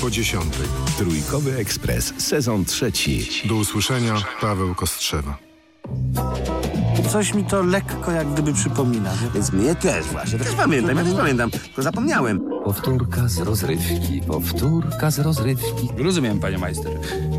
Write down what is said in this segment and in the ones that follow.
po dziesiątej. Trójkowy Ekspres, sezon trzeci. Do usłyszenia, Paweł Kostrzewa. Coś mi to lekko jak gdyby przypomina. Więc mnie też właśnie. Też pamiętam, ja też pamiętam. Tylko zapomniałem. Powtórka z rozrywki, powtórka z rozrywki. Rozumiem, panie majster.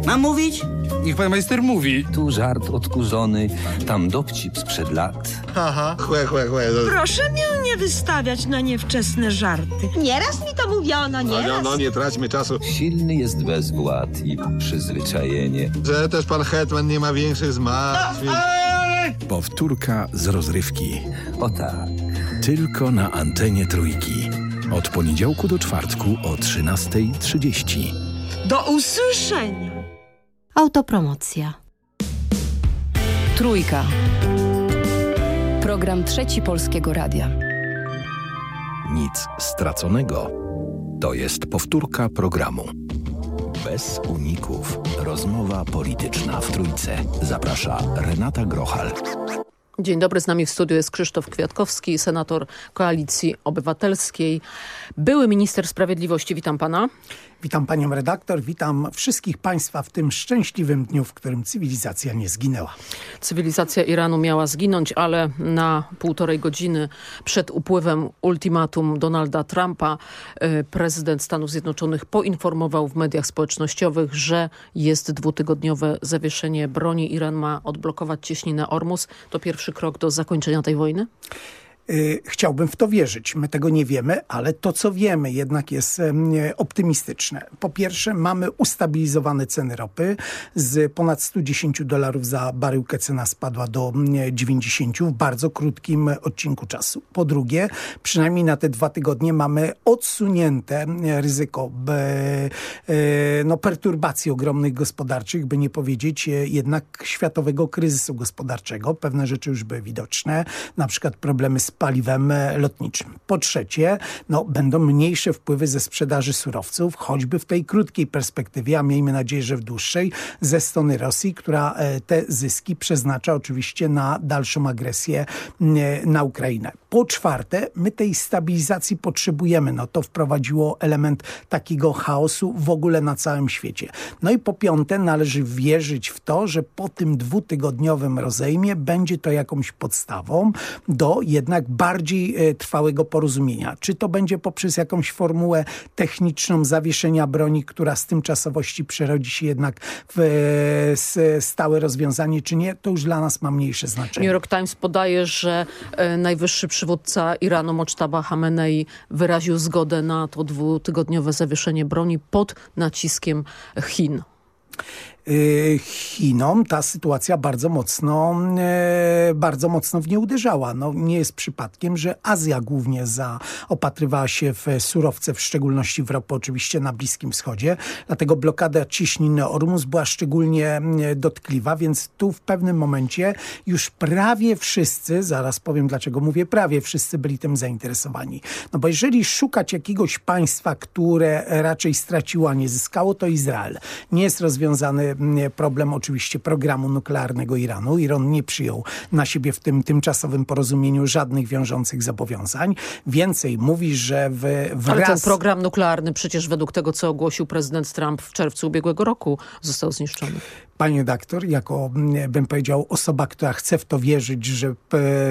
Mam mówić? Niech pan majster mówi. Tu żart odkurzony, tam dowcip sprzed lat. Haha, chłe, chłe, chłe. Proszę mnie nie wystawiać na niewczesne żarty. Nieraz mi to mówiono, No, nieraz. no, nie traćmy czasu. Silny jest bezwład i przyzwyczajenie. Że też pan Hetman nie ma większych zmartwień. Powtórka z rozrywki. O tak. Tylko na antenie trójki. Od poniedziałku do czwartku o 13.30. Do usłyszenia. Autopromocja. Trójka. Program Trzeci Polskiego Radia. Nic straconego. To jest powtórka programu. Bez uników. Rozmowa polityczna w trójce. Zaprasza Renata Grochal. Dzień dobry, z nami w studiu jest Krzysztof Kwiatkowski, senator Koalicji Obywatelskiej, były minister sprawiedliwości. Witam pana. Witam panią redaktor, witam wszystkich państwa w tym szczęśliwym dniu, w którym cywilizacja nie zginęła. Cywilizacja Iranu miała zginąć, ale na półtorej godziny przed upływem ultimatum Donalda Trumpa y, prezydent Stanów Zjednoczonych poinformował w mediach społecznościowych, że jest dwutygodniowe zawieszenie broni. Iran ma odblokować cieśninę Ormus. To pierwszy krok do zakończenia tej wojny? Chciałbym w to wierzyć. My tego nie wiemy, ale to, co wiemy, jednak jest optymistyczne. Po pierwsze, mamy ustabilizowane ceny ropy. Z ponad 110 dolarów za baryłkę cena spadła do 90 w bardzo krótkim odcinku czasu. Po drugie, przynajmniej na te dwa tygodnie mamy odsunięte ryzyko no, perturbacji ogromnych gospodarczych, by nie powiedzieć jednak światowego kryzysu gospodarczego. Pewne rzeczy już były widoczne, na przykład problemy z paliwem lotniczym. Po trzecie, no, będą mniejsze wpływy ze sprzedaży surowców, choćby w tej krótkiej perspektywie, a miejmy nadzieję, że w dłuższej, ze strony Rosji, która te zyski przeznacza oczywiście na dalszą agresję na Ukrainę. Po czwarte, my tej stabilizacji potrzebujemy. No, to wprowadziło element takiego chaosu w ogóle na całym świecie. No i po piąte, należy wierzyć w to, że po tym dwutygodniowym rozejmie będzie to jakąś podstawą do jednak bardziej trwałego porozumienia. Czy to będzie poprzez jakąś formułę techniczną zawieszenia broni, która z tymczasowości przerodzi się jednak w stałe rozwiązanie, czy nie, to już dla nas ma mniejsze znaczenie. New York Times podaje, że najwyższy przywódca Iranu Mocztaba Hamenei wyraził zgodę na to dwutygodniowe zawieszenie broni pod naciskiem Chin. Chinom ta sytuacja bardzo mocno, bardzo mocno w nie uderzała. No, nie jest przypadkiem, że Azja głównie zaopatrywała się w surowce, w szczególności w ropę oczywiście na Bliskim Wschodzie. Dlatego blokada ciśniny Ormus była szczególnie dotkliwa, więc tu w pewnym momencie już prawie wszyscy, zaraz powiem dlaczego mówię prawie wszyscy byli tym zainteresowani. No bo jeżeli szukać jakiegoś państwa, które raczej straciło, a nie zyskało, to Izrael. Nie jest rozwiązany problem oczywiście programu nuklearnego Iranu. Iran nie przyjął na siebie w tym tymczasowym porozumieniu żadnych wiążących zobowiązań. Więcej mówi, że w, wraz... Ale ten program nuklearny przecież według tego, co ogłosił prezydent Trump w czerwcu ubiegłego roku został zniszczony. Panie doktor, jako bym powiedział osoba, która chce w to wierzyć, że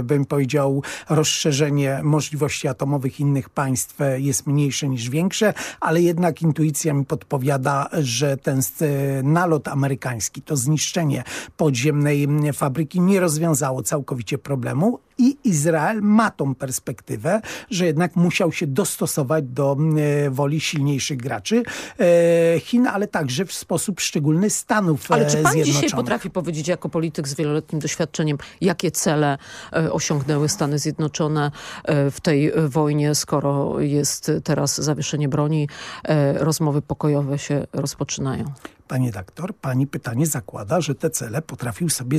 bym powiedział rozszerzenie możliwości atomowych innych państw jest mniejsze niż większe, ale jednak intuicja mi podpowiada, że ten nalot amerykański, to zniszczenie podziemnej fabryki nie rozwiązało całkowicie problemu i Izrael ma tą perspektywę, że jednak musiał się dostosować do e, woli silniejszych graczy e, Chin, ale także w sposób szczególny Stanów Ale czy pan dzisiaj potrafi powiedzieć jako polityk z wieloletnim doświadczeniem, jakie cele e, osiągnęły Stany Zjednoczone e, w tej wojnie, skoro jest teraz zawieszenie broni, e, rozmowy pokojowe się rozpoczynają? Panie doktor, pani pytanie zakłada, że te cele potrafił sobie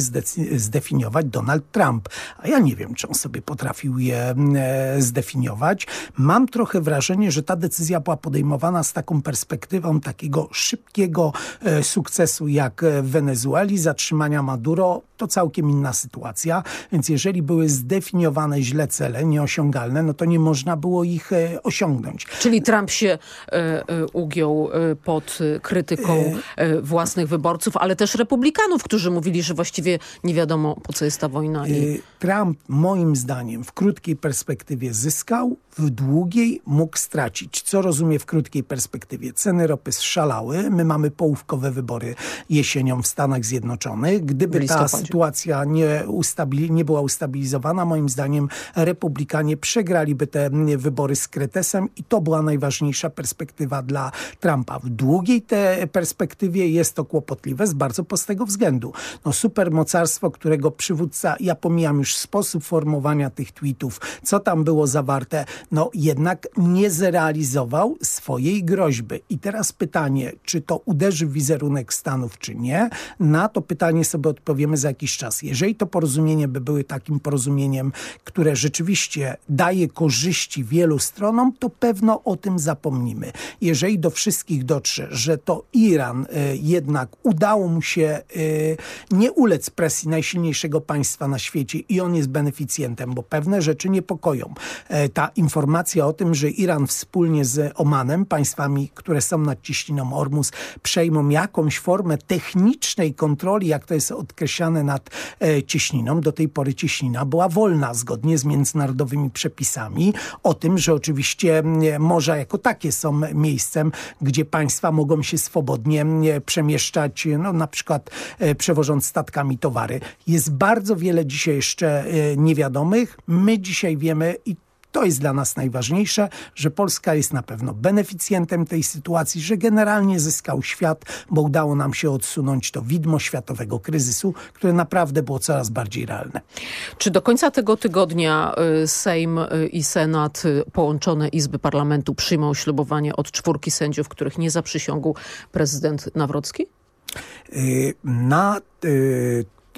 zdefiniować Donald Trump. A ja nie wiem, czy on sobie potrafił je e, zdefiniować. Mam trochę wrażenie, że ta decyzja była podejmowana z taką perspektywą takiego szybkiego e, sukcesu jak w Wenezueli, zatrzymania Maduro. To całkiem inna sytuacja, więc jeżeli były zdefiniowane źle cele, nieosiągalne, no to nie można było ich e, osiągnąć. Czyli Trump się e, e, ugiął e, pod krytyką e, własnych wyborców, ale też republikanów, którzy mówili, że właściwie nie wiadomo po co jest ta wojna. I... Trump moim zdaniem w krótkiej perspektywie zyskał, w długiej mógł stracić. Co rozumie w krótkiej perspektywie? Ceny ropy szalały. My mamy połówkowe wybory jesienią w Stanach Zjednoczonych. Gdyby ta sytuacja nie, nie była ustabilizowana, moim zdaniem republikanie przegraliby te wybory z Kretesem i to była najważniejsza perspektywa dla Trumpa. W długiej te perspektywie jest to kłopotliwe z bardzo prostego względu. No supermocarstwo, którego przywódca, ja pomijam już sposób formowania tych tweetów, co tam było zawarte, no jednak nie zrealizował swojej groźby. I teraz pytanie, czy to uderzy w wizerunek Stanów, czy nie? Na to pytanie sobie odpowiemy za jakiś czas. Jeżeli to porozumienie by były takim porozumieniem, które rzeczywiście daje korzyści wielu stronom, to pewno o tym zapomnimy. Jeżeli do wszystkich dotrze, że to Iran y, jednak udało mu się y, nie ulec presji najsilniejszego państwa na świecie i on jest beneficjentem, bo pewne rzeczy niepokoją. Y, ta informacja o tym, że Iran wspólnie z Omanem, państwami, które są nad ciśniną Ormus, przejmą jakąś formę technicznej kontroli, jak to jest odkreślane nad e, cieśniną. Do tej pory cieśnina była wolna zgodnie z międzynarodowymi przepisami o tym, że oczywiście morza jako takie są miejscem, gdzie państwa mogą się swobodnie przemieszczać, no, na przykład e, przewożąc statkami towary. Jest bardzo wiele dzisiaj jeszcze e, niewiadomych. My dzisiaj wiemy i to jest dla nas najważniejsze, że Polska jest na pewno beneficjentem tej sytuacji, że generalnie zyskał świat, bo udało nam się odsunąć to widmo światowego kryzysu, które naprawdę było coraz bardziej realne. Czy do końca tego tygodnia y, Sejm y, i Senat, y, połączone Izby Parlamentu przyjmą ślubowanie od czwórki sędziów, których nie zaprzysiągł prezydent Nawrocki? Na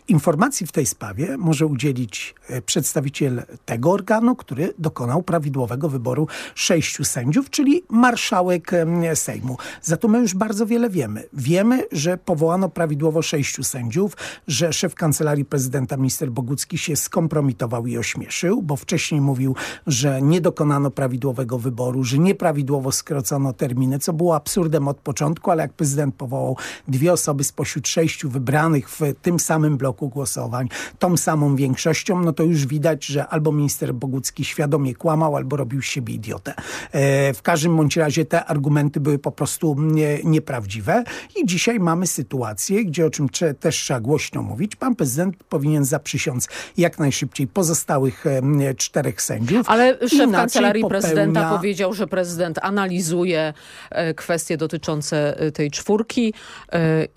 Informacji w tej sprawie może udzielić e, przedstawiciel tego organu, który dokonał prawidłowego wyboru sześciu sędziów, czyli marszałek Sejmu. Za to my już bardzo wiele wiemy. Wiemy, że powołano prawidłowo sześciu sędziów, że szef Kancelarii Prezydenta minister Bogucki się skompromitował i ośmieszył, bo wcześniej mówił, że nie dokonano prawidłowego wyboru, że nieprawidłowo skrocono terminy, co było absurdem od początku, ale jak prezydent powołał dwie osoby spośród sześciu wybranych w tym samym bloku bloku głosowań tą samą większością, no to już widać, że albo minister Bogucki świadomie kłamał, albo robił z siebie idiotę. E, w każdym bądź razie te argumenty były po prostu nie, nieprawdziwe i dzisiaj mamy sytuację, gdzie o czym też trzeba głośno mówić, pan prezydent powinien zaprzysiąc jak najszybciej pozostałych e, czterech sędziów. Ale szef kancelarii popełnia... prezydenta powiedział, że prezydent analizuje e, kwestie dotyczące tej czwórki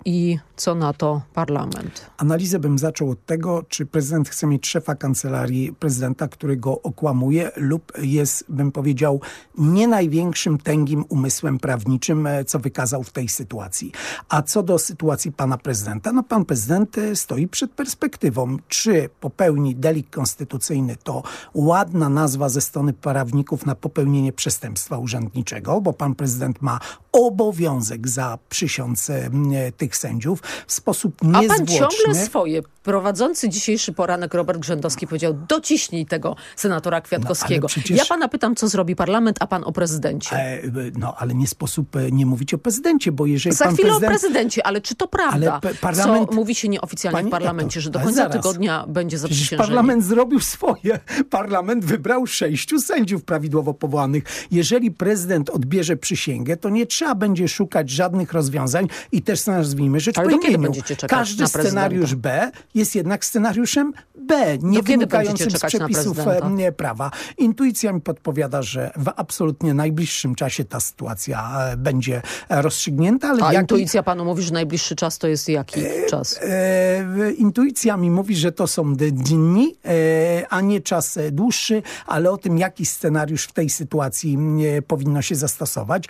i co na to parlament? Analizę bym zaczął od tego, czy prezydent chce mieć szefa kancelarii prezydenta, który go okłamuje lub jest, bym powiedział, nie największym tęgim umysłem prawniczym, e, co wykazał w tej sytuacji. A co do sytuacji pana prezydenta, no pan prezydent e, stoi przed perspektywą, czy popełni delikt konstytucyjny, to ładna nazwa ze strony prawników na popełnienie przestępstwa urzędniczego, bo pan prezydent ma obowiązek za przysiąc e, tych sędziów w sposób niezwłoczny. A pan ciągle swoje. Prowadzący dzisiejszy poranek Robert Grzędowski powiedział dociśnij tego senatora Kwiatkowskiego. No, przecież... Ja pana pytam, co zrobi parlament, a pan o prezydencie. E, no, ale nie sposób e, nie mówić o prezydencie, bo jeżeli Za pan chwilę prezydent... o prezydencie, ale czy to prawda, parlament... co mówi się nieoficjalnie Pani... w parlamencie, że do końca zaraz. tygodnia będzie zaprzysiężenie? parlament zrobił swoje. Parlament wybrał sześciu sędziów prawidłowo powołanych. Jeżeli prezydent odbierze przysięgę, to nie trzeba będzie szukać żadnych rozwiązań i też nazwijmy rzecz ale po imieniu. Każdy scenariusz B C jest jednak scenariuszem B, nie Do wynikającym z przepisów e, prawa. Intuicja mi podpowiada, że w absolutnie najbliższym czasie ta sytuacja e, będzie e, rozstrzygnięta, ale A jaki- intuicja panu mówi, że najbliższy czas to jest jaki czas? E, intuicja mi mówi, że to są dni, e, a nie czas e, dłuższy, ale o tym, jaki scenariusz w tej sytuacji e, powinno się zastosować,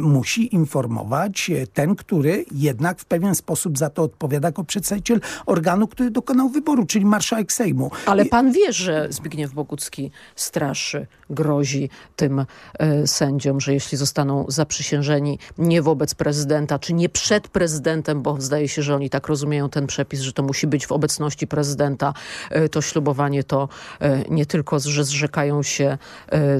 musi informować e, ten, który jednak w pewien sposób za to odpowiada jako przedstawiciel organu, który dokonał wyboru, czyli marszałek Sejmu. Ale pan wie, że Zbigniew Bogucki straszy, grozi tym e, sędziom, że jeśli zostaną zaprzysiężeni nie wobec prezydenta, czy nie przed prezydentem, bo zdaje się, że oni tak rozumieją ten przepis, że to musi być w obecności prezydenta, e, to ślubowanie to e, nie tylko, że zrzekają się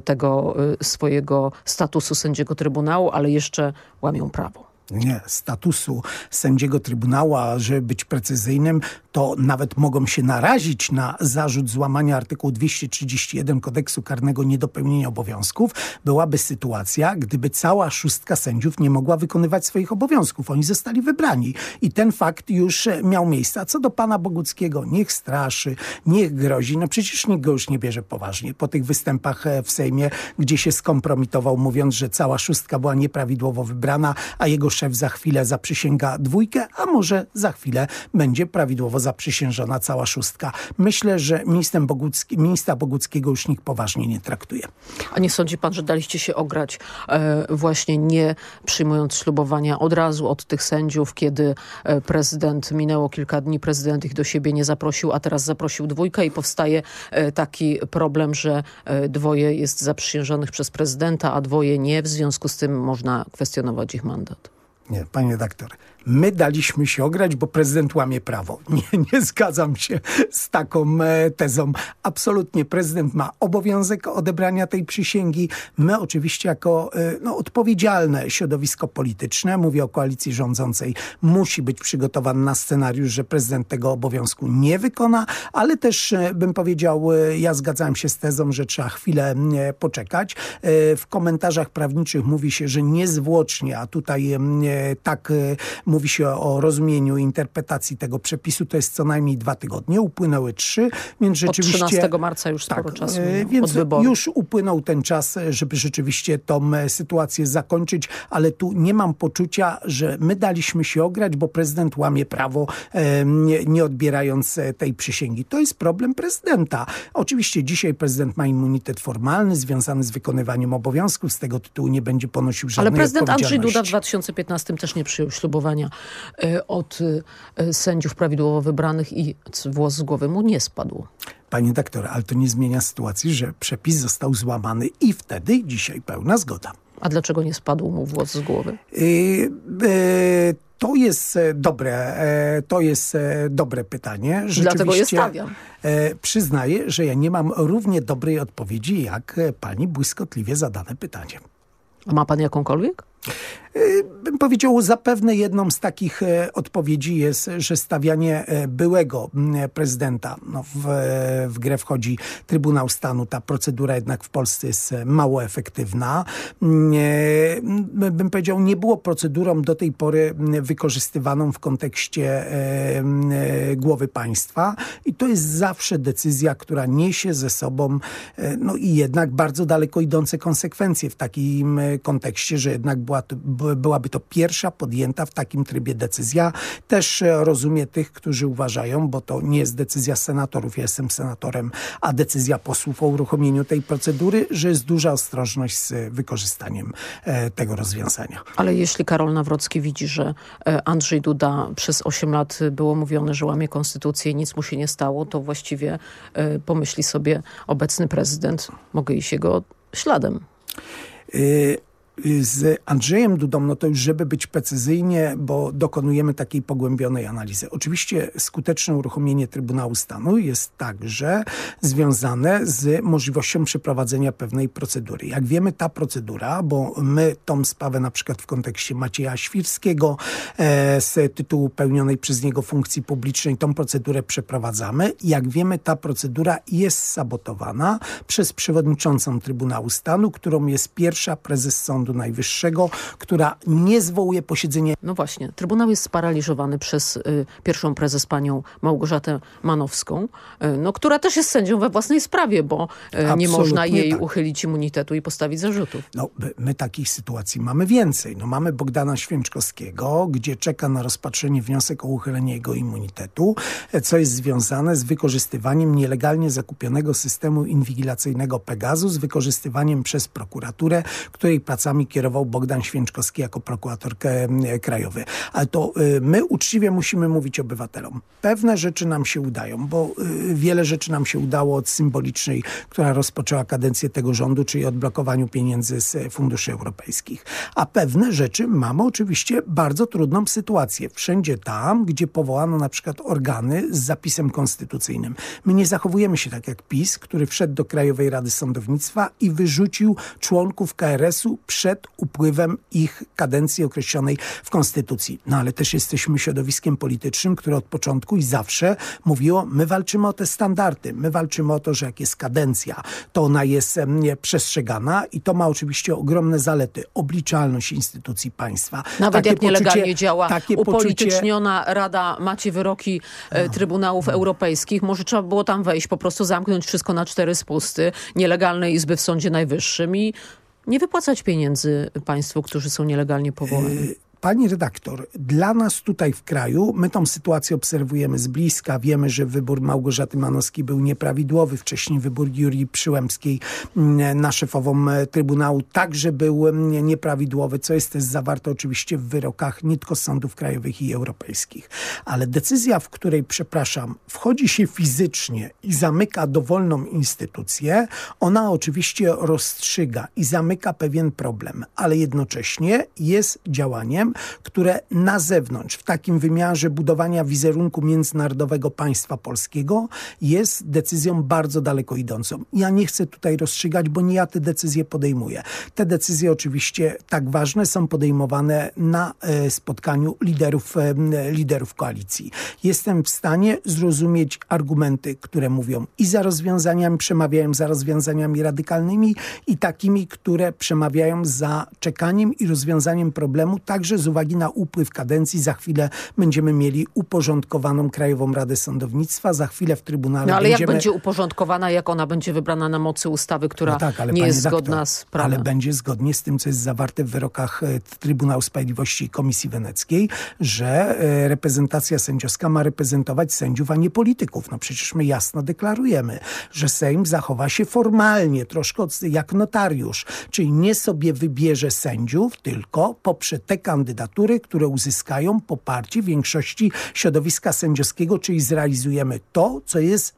tego swojego statusu sędziego Trybunału, ale jeszcze łamią prawo. Nie, statusu sędziego Trybunału, a żeby być precyzyjnym, to nawet mogą się narazić na zarzut złamania artykułu 231 kodeksu karnego niedopełnienia obowiązków, byłaby sytuacja, gdyby cała szóstka sędziów nie mogła wykonywać swoich obowiązków. Oni zostali wybrani i ten fakt już e, miał miejsce. A co do pana Boguckiego, niech straszy, niech grozi. No przecież nikt go już nie bierze poważnie. Po tych występach e, w Sejmie, gdzie się skompromitował, mówiąc, że cała szóstka była nieprawidłowo wybrana, a jego szef za chwilę zaprzysięga dwójkę, a może za chwilę będzie prawidłowo zaprzysiężona cała szóstka. Myślę, że minister, Bogucki, ministra Boguckiego już nikt poważnie nie traktuje. A nie sądzi pan, że daliście się ograć e, właśnie nie przyjmując ślubowania od razu od tych sędziów, kiedy e, prezydent, minęło kilka dni, prezydent ich do siebie nie zaprosił, a teraz zaprosił dwójkę i powstaje e, taki problem, że e, dwoje jest zaprzysiężonych przez prezydenta, a dwoje nie, w związku z tym można kwestionować ich mandat. Nie, panie redaktor, my daliśmy się ograć, bo prezydent łamie prawo. Nie, nie zgadzam się z taką e, tezą. Absolutnie prezydent ma obowiązek odebrania tej przysięgi. My oczywiście jako e, no, odpowiedzialne środowisko polityczne, mówię o koalicji rządzącej, musi być przygotowany na scenariusz, że prezydent tego obowiązku nie wykona, ale też e, bym powiedział, ja zgadzałem się z tezą, że trzeba chwilę poczekać. W komentarzach prawniczych mówi się, że niezwłocznie, a tutaj tak e, mówi się o rozumieniu interpretacji tego przepisu, to jest co najmniej dwa tygodnie. Upłynęły trzy, więc Od rzeczywiście... 13 marca już sporo Tak, czasu e, od Więc już upłynął ten czas, żeby rzeczywiście tą e, sytuację zakończyć, ale tu nie mam poczucia, że my daliśmy się ograć, bo prezydent łamie prawo, e, nie, nie odbierając tej przysięgi. To jest problem prezydenta. Oczywiście dzisiaj prezydent ma immunitet formalny związany z wykonywaniem obowiązków, z tego tytułu nie będzie ponosił Ale żadnej prezydent Andrzej Duda w odpowiedzialności. 2015 też nie przyjął ślubowania e, od e, sędziów prawidłowo wybranych i włos z głowy mu nie spadł. Panie doktor, ale to nie zmienia sytuacji, że przepis został złamany i wtedy dzisiaj pełna zgoda. A dlaczego nie spadł mu włos z głowy? Y, y, To jest dobre, to jest dobre pytanie. Dlatego je stawiam. Przyznaję, że ja nie mam równie dobrej odpowiedzi jak pani błyskotliwie zadane pytanie. A ma pan jakąkolwiek? Bym powiedział, zapewne jedną z takich e, odpowiedzi jest, że stawianie e, byłego prezydenta, no w, e, w grę wchodzi Trybunał Stanu, ta procedura jednak w Polsce jest mało efektywna. Bym powiedział, nie było procedurą do tej pory wykorzystywaną w kontekście głowy państwa i to jest zawsze decyzja, która niesie ze sobą no i jednak bardzo daleko idące konsekwencje w takim kontekście, że jednak była to, by- byłaby to pierwsza podjęta w takim trybie decyzja. Też e, rozumiem tych, którzy uważają, bo to nie jest decyzja senatorów, ja jestem senatorem, a decyzja posłów o uruchomieniu tej procedury, że jest duża ostrożność z wykorzystaniem e, tego rozwiązania. Ale jeśli Karol Nawrocki widzi, że e, Andrzej Duda przez 8 lat było mówione, że łamie konstytucję i nic mu się nie stało, to właściwie e, pomyśli sobie obecny prezydent, mogę iść jego śladem. Y, z Andrzejem Dudą, no to już żeby być precyzyjnie, bo dokonujemy takiej pogłębionej analizy. Oczywiście skuteczne uruchomienie Trybunału Stanu jest także związane z możliwością przeprowadzenia pewnej procedury. Jak wiemy, ta procedura, bo my tą sprawę na przykład w kontekście Macieja Świrskiego e, z tytułu pełnionej przez niego funkcji publicznej, tą procedurę przeprowadzamy. Jak wiemy, ta procedura jest sabotowana przez przewodniczącą Trybunału Stanu, którą jest pierwsza prezes Sądu Sądu Najwyższego, która nie zwołuje posiedzenia. No właśnie, Trybunał jest sparaliżowany przez y, pierwszą prezes panią Małgorzatę Manowską, y, no, która też jest sędzią we własnej sprawie, bo y, nie można jej tak. uchylić immunitetu i postawić zarzutów. No, my, takich sytuacji mamy więcej. No, mamy Bogdana Święczkowskiego, gdzie czeka na rozpatrzenie wniosek o uchylenie jego immunitetu, co jest związane z wykorzystywaniem nielegalnie zakupionego systemu inwigilacyjnego Pegasus, wykorzystywaniem przez prokuraturę, której pracami kierował Bogdan Święczkowski jako prokurator krajowy. Ale to y, my uczciwie musimy mówić obywatelom. Pewne rzeczy nam się udają, bo y, wiele rzeczy nam się udało od symbolicznej, która rozpoczęła kadencję tego rządu, czyli odblokowaniu pieniędzy z funduszy europejskich. A pewne rzeczy mamy oczywiście bardzo trudną sytuację. Wszędzie tam, gdzie powołano na przykład organy z zapisem konstytucyjnym. My nie zachowujemy się tak jak PiS, który wszedł do Krajowej Rady Sądownictwa i wyrzucił członków KRS-u przed upływem ich kadencji określonej w Konstytucji. No ale też jesteśmy środowiskiem politycznym, które od początku i zawsze mówiło, my walczymy o te standardy, my walczymy o to, że jak jest kadencja, to ona jest nie, przestrzegana i to ma oczywiście ogromne zalety. Obliczalność instytucji państwa. Nawet takie jak nielegalnie poczucie, działa takie upolityczniona poczucie... Rada, macie wyroki e, Trybunałów no. Europejskich, może trzeba było tam wejść, po prostu zamknąć wszystko na cztery spusty, nielegalne izby w Sądzie Najwyższym i nie wypłacać pieniędzy państwu, którzy są nielegalnie powołani. Pani redaktor, dla nas tutaj w kraju, my tą sytuację obserwujemy z bliska. Wiemy, że wybór Małgorzaty Manowskiej był nieprawidłowy. Wcześniej wybór Jurii Przyłębskiej na szefową Trybunału także był nieprawidłowy, co jest też zawarte oczywiście w wyrokach nie tylko sądów krajowych i europejskich. Ale decyzja, w której, przepraszam, wchodzi się fizycznie i zamyka dowolną instytucję, ona oczywiście rozstrzyga i zamyka pewien problem, ale jednocześnie jest działaniem, które na zewnątrz, w takim wymiarze budowania wizerunku międzynarodowego państwa polskiego jest decyzją bardzo daleko idącą. Ja nie chcę tutaj rozstrzygać, bo nie ja te decyzje podejmuję. Te decyzje oczywiście tak ważne są podejmowane na e, spotkaniu liderów, e, liderów koalicji. Jestem w stanie zrozumieć argumenty, które mówią i za rozwiązaniami, przemawiają za rozwiązaniami radykalnymi i takimi, które przemawiają za czekaniem i rozwiązaniem problemu, także z uwagi na upływ kadencji. Za chwilę będziemy mieli uporządkowaną Krajową Radę Sądownictwa, za chwilę w Trybunale No ale będziemy... jak będzie uporządkowana, jak ona będzie wybrana na mocy ustawy, która no tak, nie jest zgodna z prawem? Ale będzie zgodnie z tym, co jest zawarte w wyrokach e, Trybunału Sprawiedliwości i Komisji Weneckiej, że e, reprezentacja sędziowska ma reprezentować sędziów, a nie polityków. No przecież my jasno deklarujemy, że Sejm zachowa się formalnie, troszkę jak notariusz, czyli nie sobie wybierze sędziów, tylko poprze te kandydatury, które uzyskają poparcie większości środowiska sędziowskiego, czyli zrealizujemy to, co jest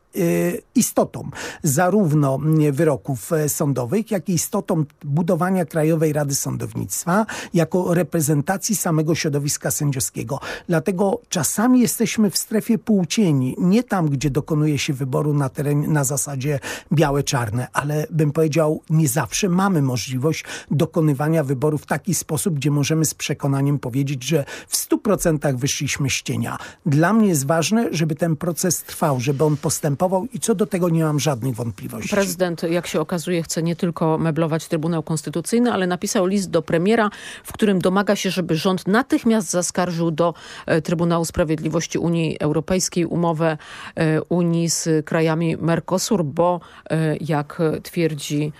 istotą zarówno wyroków sądowych, jak i istotą budowania Krajowej Rady Sądownictwa jako reprezentacji samego środowiska sędziowskiego. Dlatego czasami jesteśmy w strefie półcieni, nie tam, gdzie dokonuje się wyboru na, terenie, na zasadzie białe-czarne, ale bym powiedział, nie zawsze mamy możliwość dokonywania wyboru w taki sposób, gdzie możemy z przekonaniem powiedzieć, że w 100% wyszliśmy z cienia. Dla mnie jest ważne, żeby ten proces trwał, żeby on postępował i co do tego nie mam żadnych wątpliwości. Prezydent, jak się okazuje, chce nie tylko meblować Trybunał Konstytucyjny, ale napisał list do premiera, w którym domaga się, żeby rząd natychmiast zaskarżył do e, Trybunału Sprawiedliwości Unii Europejskiej umowę e, Unii z krajami Mercosur, bo e, jak twierdzi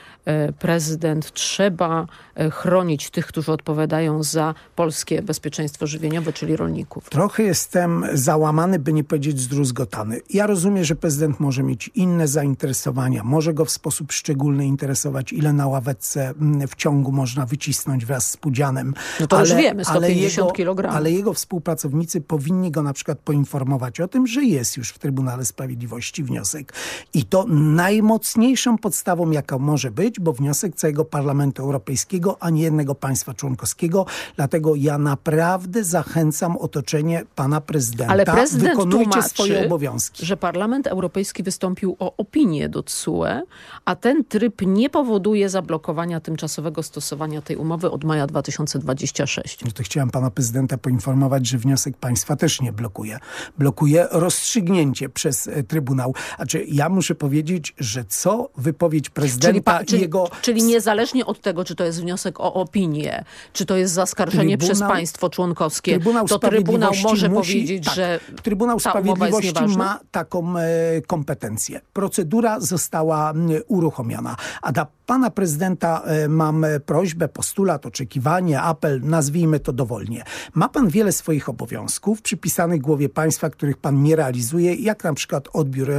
prezydent, trzeba chronić tych, którzy odpowiadają za polskie bezpieczeństwo żywieniowe, czyli rolników. Trochę jestem załamany, by nie powiedzieć zdruzgotany. Ja rozumiem, że prezydent może mieć inne zainteresowania, może go w sposób szczególny interesować, ile na ławeczce w ciągu można wycisnąć wraz z Pudzianem. No to ale, już wiemy, 150 kg. Ale jego współpracownicy powinni go na przykład poinformować o tym, że jest już w Trybunale Sprawiedliwości wniosek. I to najmocniejszą podstawą, jaka może być, bo wniosek całego Parlamentu Europejskiego, a nie jednego państwa członkowskiego. Dlatego ja naprawdę zachęcam otoczenie pana prezydenta. Ale prezydent Wykonujcie tłumaczy, swoje obowiązki. że Parlament Europejski wystąpił o opinię do TSUE, a ten tryb nie powoduje zablokowania tymczasowego stosowania tej umowy od maja 2026. No to chciałem pana prezydenta poinformować, że wniosek państwa też nie blokuje. Blokuje rozstrzygnięcie przez e, Trybunał. Znaczy ja muszę powiedzieć, że co wypowiedź prezydenta Czyli, pa, czyli, jego... Czyli niezależnie od tego, czy to jest wniosek o opinię, czy to jest zaskarżenie Trybunał, przez państwo członkowskie, Trybunał to Trybunał może musi, powiedzieć, tak, że Trybunał Sprawiedliwości ma taką e, kompetencję. Procedura została uruchomiona. A dla pana prezydenta e, mam e, prośbę, postulat, oczekiwanie, apel, nazwijmy to dowolnie. Ma pan wiele swoich obowiązków przypisanych głowie państwa, których pan nie realizuje, jak na przykład odbiór,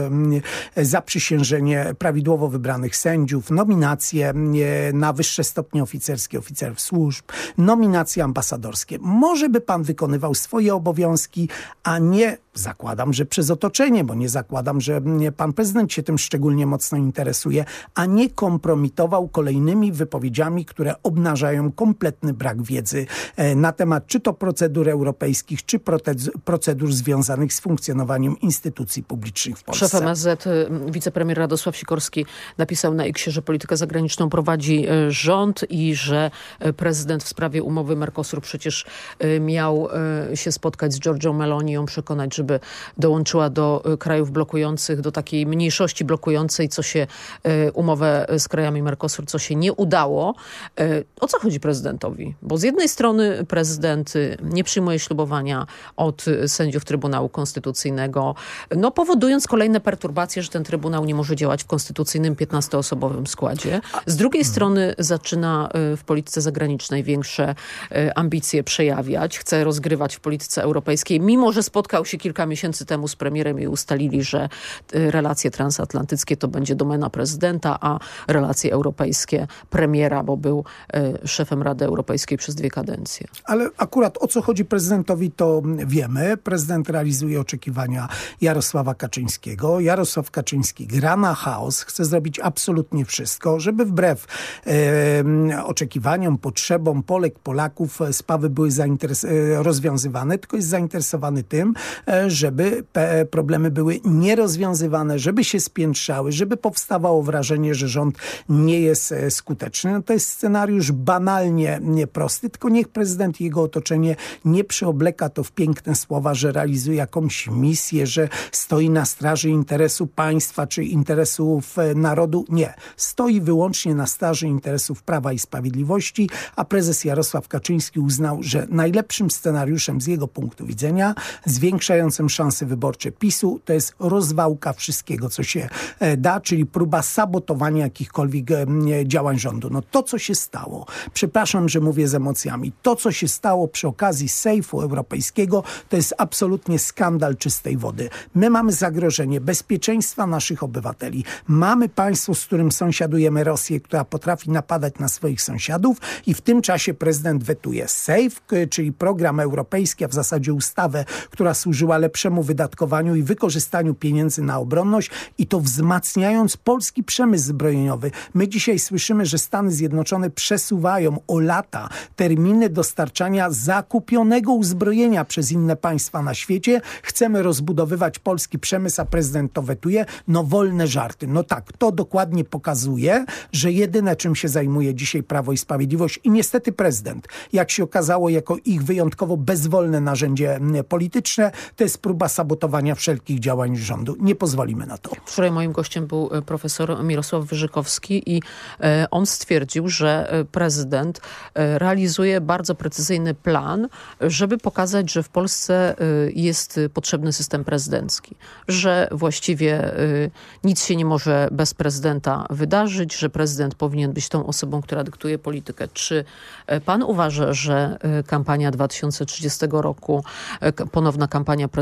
zaprzysiężenie prawidłowo wybranych sędziów, nominacje m, na wyższe stopnie oficerskie oficerów służb, nominacje ambasadorskie. Może by pan wykonywał swoje obowiązki, a nie zakładam, że przez otoczenie, bo nie zakładam, że mm, pan prezydent się tym szczególnie mocno interesuje, a nie kompromitował kolejnymi wypowiedziami, które obnażają kompletny brak wiedzy e, na temat czy to procedur europejskich, czy procedur związanych z funkcjonowaniem instytucji publicznych w Polsce. Szef MSZ, y, wicepremier Radosław Sikorski napisał na X, że politykę zagraniczną prowadzi y, rząd i że prezydent w sprawie umowy Mercosur przecież miał się spotkać z Giorgią Meloni, ją przekonać, żeby dołączyła do y, krajów blokujących, do takiej mniejszości blokującej, co się y, umowę z krajami Mercosur, co się nie udało. Y, O co chodzi prezydentowi? Bo z jednej strony prezydent nie przyjmuje ślubowania od sędziów Trybunału Konstytucyjnego, no powodując kolejne perturbacje, że ten Trybunał nie może działać w konstytucyjnym 15-osobowym składzie. Z drugiej strony zaczyna w polityce zagranicznej większe ambicje przejawiać, chce rozgrywać w polityce europejskiej, mimo że spotkał się kilka miesięcy temu z premierem i ustalili, że y, relacje transatlantyckie to będzie domena prezydenta, a relacje europejskie premiera, bo był y, szefem Rady Europejskiej przez dwie kadencje. Ale akurat o co chodzi prezydentowi, to wiemy. Prezydent realizuje oczekiwania Jarosława Kaczyńskiego. Jarosław Kaczyński gra na chaos, chce zrobić absolutnie wszystko, żeby wbrew e, oczekiwaniom, potrzebom Polek, Polaków e, sprawy były e, rozwiązywane, tylko jest zainteresowany tym, e, żeby problemy były nierozwiązywane, żeby się spiętrzały, żeby powstawało wrażenie, że rząd nie jest e, skuteczny. No to jest scenariusz banalnie nieprosty, tylko niech prezydent i jego otoczenie nie przyobleka to w piękne słowa, że realizuje jakąś misję, że stoi na straży interesu państwa czy interesów e, narodu. Nie. Stoi wyłącznie na straży interesów Prawa i Sprawiedliwości, a prezes Jarosław Kaczyński uznał, że najlepszym scenariuszem z jego punktu widzenia, zwiększającym szanse wyborcze PiSu, to jest rozwałka wszystkiego, co się e, da, czyli próba sabotowania jakichkolwiek e, działań rządu. No to, co się stało, przepraszam, że mówię z emocjami, to, co się stało przy okazji sejfu europejskiego, to jest absolutnie skandal czystej wody. My mamy zagrożenie bezpieczeństwa naszych obywateli. Mamy państwo, z którym sąsiadujemy Rosję, która potrafi napadać na swoich sąsiadów i w tym czasie prezydent wetuje k- czyli program europejski, a w zasadzie ustawę, która służyła lepszemu wydatkowaniu i wykorzystaniu pieniędzy na obronność i to wzmacniając polski przemysł zbrojeniowy. My dzisiaj słyszymy, że Stany Zjednoczone przesuwają o lata terminy dostarczania zakupionego uzbrojenia przez inne państwa na świecie. Chcemy rozbudowywać polski przemysł, a prezydent to wetuje. No wolne żarty. No tak, to dokładnie pokazuje, że jedyne czym się zajmuje dzisiaj Prawo i Sprawiedliwość i niestety prezydent, jak się okazało jako ich wyjątkowo bezwolne narzędzie polityczne, to jest próba sabotowania wszelkich działań rządu. Nie pozwolimy na to. Wczoraj moim gościem był e, profesor Mirosław Wyżykowski i e, on stwierdził, że e, prezydent realizuje bardzo precyzyjny plan, żeby pokazać, że w Polsce jest potrzebny system prezydencki, że właściwie nic się nie może bez prezydenta wydarzyć, że prezydent powinien być tą osobą, która dyktuje politykę. Czy pan uważa, że kampania 2030 roku, ponowna kampania prezydencka,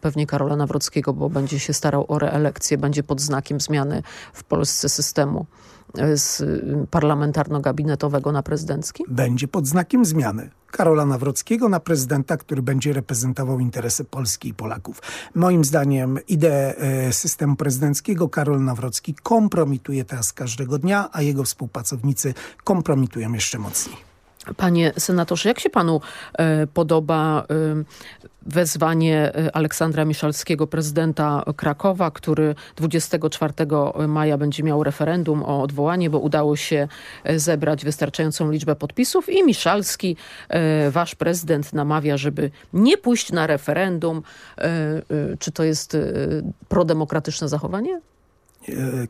pewnie Karola Nawrockiego, bo będzie się starał o reelekcję, będzie pod znakiem zmiany w Polsce systemu e, z y, parlamentarno-gabinetowego na prezydencki? będzie pod znakiem zmiany. Karola Nawrockiego na prezydenta, który będzie reprezentował interesy Polski i Polaków. Moim zdaniem ideę e, systemu prezydenckiego Karol Nawrocki kompromituje teraz każdego dnia, a jego współpracownicy kompromitują jeszcze mocniej. Panie senatorze, jak się panu e, podoba e, wezwanie e, Aleksandra Miszalskiego, prezydenta Krakowa, który 24 maja będzie miał referendum o odwołanie, bo udało się e, zebrać wystarczającą liczbę podpisów i Miszalski, e, wasz prezydent namawia, żeby nie pójść na referendum. E, Czy to jest prodemokratyczne zachowanie?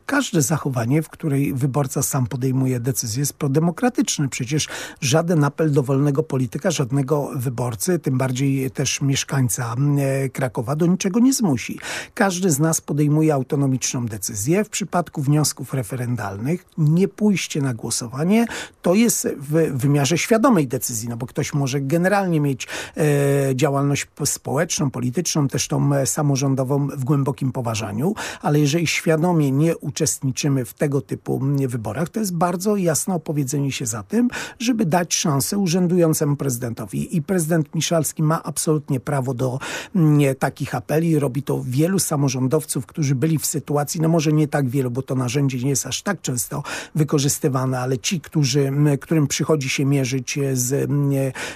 Każde zachowanie, w której wyborca sam podejmuje decyzję jest prodemokratyczne. Przecież żaden apel dowolnego polityka, żadnego wyborcy, tym bardziej też mieszkańca e, Krakowa do niczego nie zmusi. Każdy z nas podejmuje autonomiczną decyzję. W przypadku wniosków referendalnych nie pójście na głosowanie to jest w wymiarze świadomej decyzji, no bo ktoś może generalnie mieć e, działalność społeczną, polityczną, też tą e, samorządową w głębokim poważaniu, ale jeżeli świadomie nie uczestniczymy w tego typu wyborach, to jest bardzo jasne opowiedzenie się za tym, żeby dać szansę urzędującemu prezydentowi. I prezydent Miszalski ma absolutnie prawo do nie, takich apeli. Robi to wielu samorządowców, którzy byli w sytuacji, no może nie tak wielu, bo to narzędzie nie jest aż tak często wykorzystywane, ale ci, którzy, którym przychodzi się mierzyć z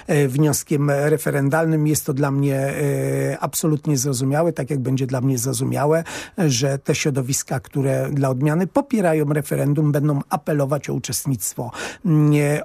e, wnioskiem referendalnym, jest to dla mnie e, absolutnie zrozumiałe, tak jak będzie dla mnie zrozumiałe, że te środowiska, które dla odmiany popierają referendum, będą apelować o uczestnictwo,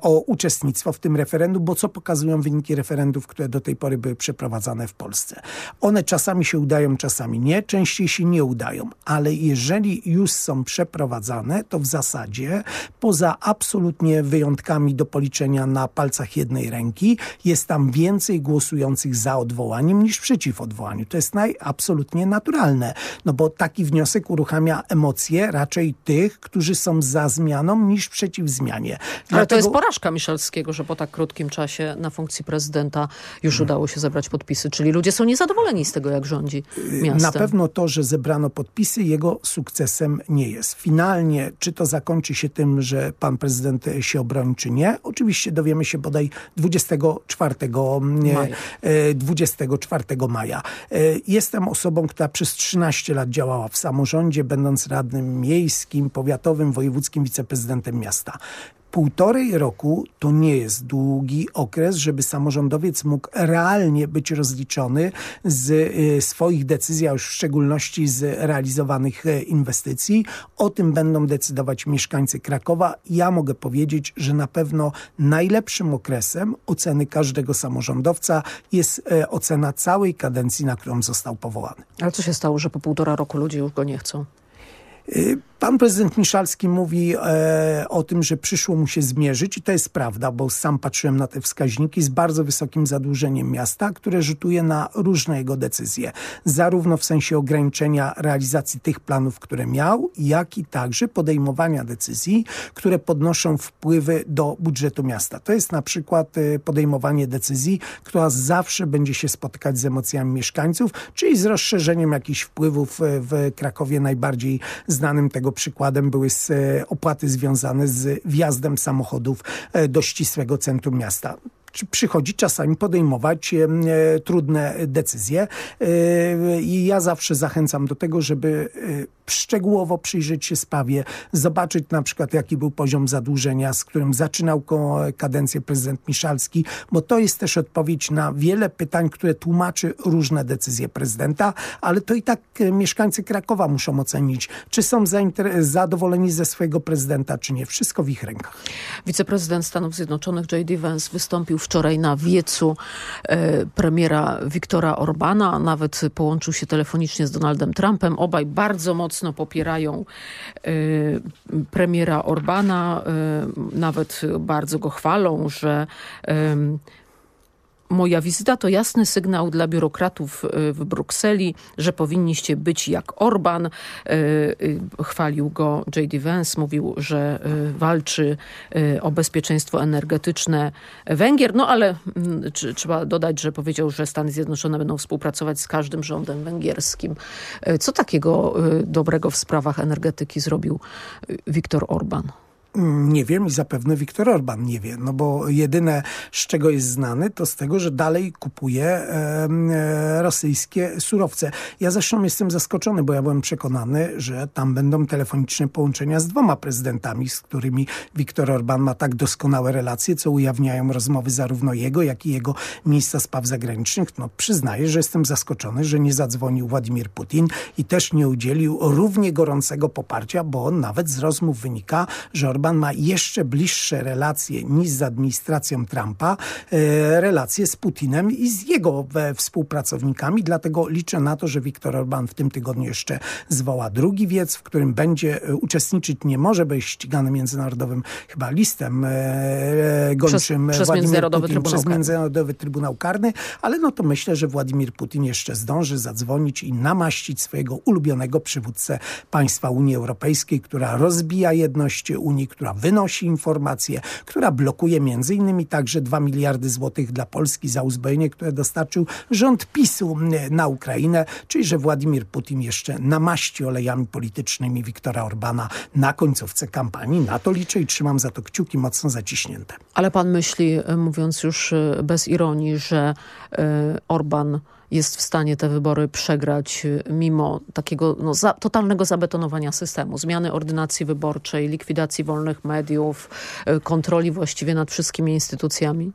o uczestnictwo w tym referendum, bo co pokazują wyniki referendów, które do tej pory były przeprowadzane w Polsce. One czasami się udają, czasami nie, częściej się nie udają, ale jeżeli już są przeprowadzane, to w zasadzie poza absolutnie wyjątkami do policzenia na palcach jednej ręki jest tam więcej głosujących za odwołaniem niż przeciw odwołaniu. To jest naj, absolutnie naturalne, no bo taki wniosek uruchamia emocje raczej tych, którzy są za zmianą niż przeciw zmianie. Ale Dlatego... to jest porażka Michalskiego, że po tak krótkim czasie na funkcji prezydenta już hmm. udało się zebrać podpisy, czyli ludzie są niezadowoleni z tego, jak rządzi miastem. Na pewno to, że zebrano podpisy, jego sukcesem nie jest. Finalnie, czy to zakończy się tym, że pan prezydent się obroni, czy nie, oczywiście dowiemy się bodaj 24 maja. 24 maja. E, jestem osobą, która przez 13 lat działała w samorządzie, będąc radnym miejskim, powiatowym, wojewódzkim wiceprezydentem miasta. Półtorej roku to nie jest długi okres, żeby samorządowiec mógł realnie być rozliczony z y, swoich decyzji, a już w szczególności z realizowanych y, inwestycji. O tym będą decydować mieszkańcy Krakowa. Ja mogę powiedzieć, że na pewno najlepszym okresem oceny każdego samorządowca jest y, ocena całej kadencji, na którą został powołany. Ale co się stało, że po półtora roku ludzie już go nie chcą? 诶。Pan prezydent Miszalski mówi e, o tym, że przyszło mu się zmierzyć i to jest prawda, bo sam patrzyłem na te wskaźniki z bardzo wysokim zadłużeniem miasta, które rzutuje na różne jego decyzje. Zarówno w sensie ograniczenia realizacji tych planów, które miał, jak i także podejmowania decyzji, które podnoszą wpływy do budżetu miasta. To jest na przykład e, podejmowanie decyzji, która zawsze będzie się spotykać z emocjami mieszkańców, czyli z rozszerzeniem jakichś wpływów e, w Krakowie najbardziej znanym tego przykładem były e, opłaty związane z wjazdem samochodów e, do ścisłego centrum miasta przychodzi czasami podejmować e, trudne decyzje i ja zawsze zachęcam do tego, żeby szczegółowo przyjrzeć się sprawie, zobaczyć na przykład jaki był poziom zadłużenia, z którym zaczynał kadencję prezydent Miszalski, bo to jest też odpowiedź na wiele pytań, które tłumaczy różne decyzje prezydenta, ale to i tak e, mieszkańcy Krakowa muszą ocenić, czy są zadowoleni ze swojego prezydenta, czy nie. Wszystko w ich rękach. Wiceprezydent Stanów Zjednoczonych J.D. Vance wystąpił wczoraj na wiecu e, premiera Viktora Orbana, nawet połączył się telefonicznie z Donaldem Trumpem. Obaj bardzo mocno popierają y, premiera Orbana, y, nawet bardzo go chwalą, że Moja wizyta to jasny sygnał dla biurokratów y, w Brukseli, że powinniście być jak Orban. Y, y, chwalił go J.D. Vance, mówił, że walczy o bezpieczeństwo energetyczne Węgier. No ale mm, trzeba dodać, że powiedział, że Stany Zjednoczone będą współpracować z każdym rządem węgierskim. Co takiego dobrego w sprawach energetyki zrobił Viktor Orban? Nie wiem i zapewne Viktor Orban nie wie, no bo jedyne z czego jest znany to z tego, że dalej kupuje e, rosyjskie surowce. Ja zresztą jestem zaskoczony, bo ja byłem przekonany, że tam będą telefoniczne połączenia z dwoma prezydentami, z którymi Viktor Orban ma tak doskonałe relacje, co ujawniają rozmowy zarówno jego, jak i jego ministra spraw zagranicznych. No przyznaję, że jestem zaskoczony, że nie zadzwonił Władimir Putin i też nie udzielił równie gorącego poparcia, bo nawet z rozmów wynika, że Orban Orban ma jeszcze bliższe relacje niż z administracją Trumpa, relacje z Putinem i z jego współpracownikami, dlatego liczę na to, że Viktor Orban w tym tygodniu jeszcze zwoła drugi wiec, w którym będzie uczestniczyć, nie może być ścigany międzynarodowym chyba listem gończym przez, przez Międzynarodowy Putin, Trybunał przez Międzynarodowy Trybunał Karny, ale no to myślę, że Władimir Putin jeszcze zdąży zadzwonić i namaścić swojego ulubionego przywódcę państwa Unii Europejskiej, która rozbija jedność Unii, która wynosi informacje, która blokuje między innymi także 2 miliardy złotych dla Polski za uzbrojenie, które dostarczył rząd PiSu na Ukrainę, czyli że Władimir Putin jeszcze namaści olejami politycznymi Viktora Orbana na końcówce kampanii. Na to liczę i trzymam za to kciuki mocno zaciśnięte. Ale pan myśli, mówiąc już bez ironii, że Orban jest w stanie te wybory przegrać mimo takiego no, za, totalnego zabetonowania systemu, zmiany ordynacji wyborczej, likwidacji wolnych mediów, kontroli właściwie nad wszystkimi instytucjami?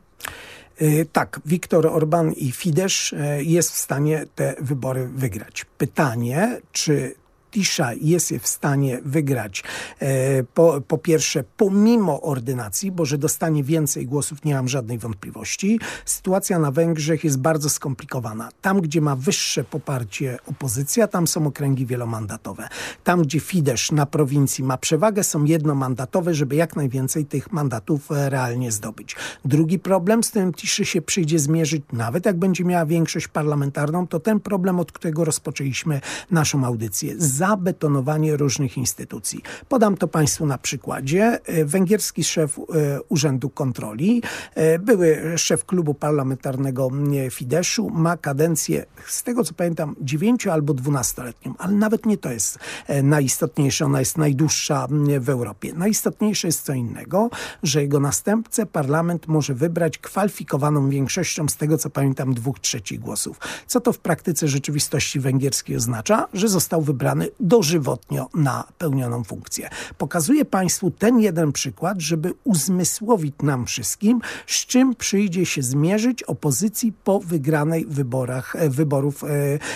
Tak, Viktor Orban i Fidesz jest w stanie te wybory wygrać. Pytanie, czy Tisza jest w stanie wygrać e, po, po pierwsze pomimo ordynacji, bo że dostanie więcej głosów nie mam żadnej wątpliwości. Sytuacja na Węgrzech jest bardzo skomplikowana. Tam, gdzie ma wyższe poparcie opozycja, tam są okręgi wielomandatowe. Tam, gdzie Fidesz na prowincji ma przewagę, są jednomandatowe, żeby jak najwięcej tych mandatów e, realnie zdobyć. Drugi problem, z tym Tiszy się przyjdzie zmierzyć, nawet jak będzie miała większość parlamentarną, to ten problem, od którego rozpoczęliśmy naszą audycję zabetonowanie różnych instytucji. Podam to Państwu na przykładzie. E, węgierski szef e, Urzędu Kontroli, e, były szef klubu parlamentarnego Fideszu, ma kadencję, z tego co pamiętam, 9 albo 12-letnią, ale nawet nie to jest najistotniejsze, ona jest najdłuższa w Europie. Najistotniejsze jest co innego, że jego następcę parlament może wybrać kwalifikowaną większością, z tego co pamiętam, dwóch trzecich głosów. Co to w praktyce rzeczywistości węgierskiej oznacza? Że został wybrany dożywotnio na pełnioną funkcję. Pokazuję Państwu ten jeden przykład, żeby uzmysłowić nam wszystkim, z czym przyjdzie się zmierzyć opozycji po wygranej wyborach, e, wyborów e,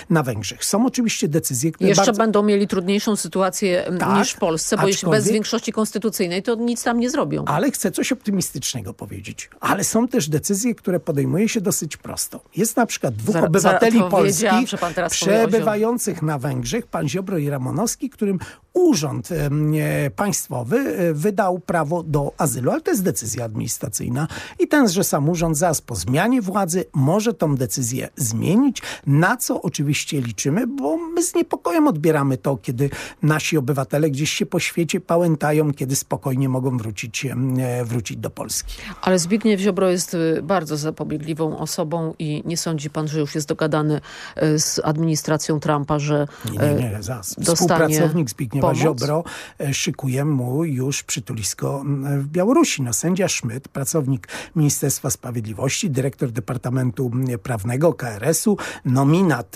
na Węgrzech. Są oczywiście decyzje, które Jeszcze bardzo... będą mieli trudniejszą sytuację tak, niż w Polsce, bo jeśli bez większości konstytucyjnej, to nic tam nie zrobią. Ale chcę coś optymistycznego powiedzieć. Ale są też decyzje, które podejmuje się dosyć prosto. Jest na przykład dwóch Zar obywateli polskich przebywających na Węgrzech, pan Ziobro Ramonowski, którym urząd państwowy e, wydał prawo do azylu, ale to jest decyzja administracyjna i tenże sam urząd zaraz po zmianie władzy może tą decyzję zmienić, na co oczywiście liczymy, bo my z niepokojem odbieramy to, kiedy nasi obywatele gdzieś się po świecie pałętają, kiedy spokojnie mogą wrócić, e, wrócić do Polski. Ale Zbigniew Ziobro jest bardzo zapobiegliwą osobą i nie sądzi pan, że już jest dogadany z administracją Trumpa, że nie, nie, nie, zaraz. Współpracownik Zbigniewa pomoc? Ziobro szykuje mu już przytulisko w Białorusi. No, sędzia Szmyt, pracownik Ministerstwa Sprawiedliwości, dyrektor Departamentu Prawnego KRS-u, nominat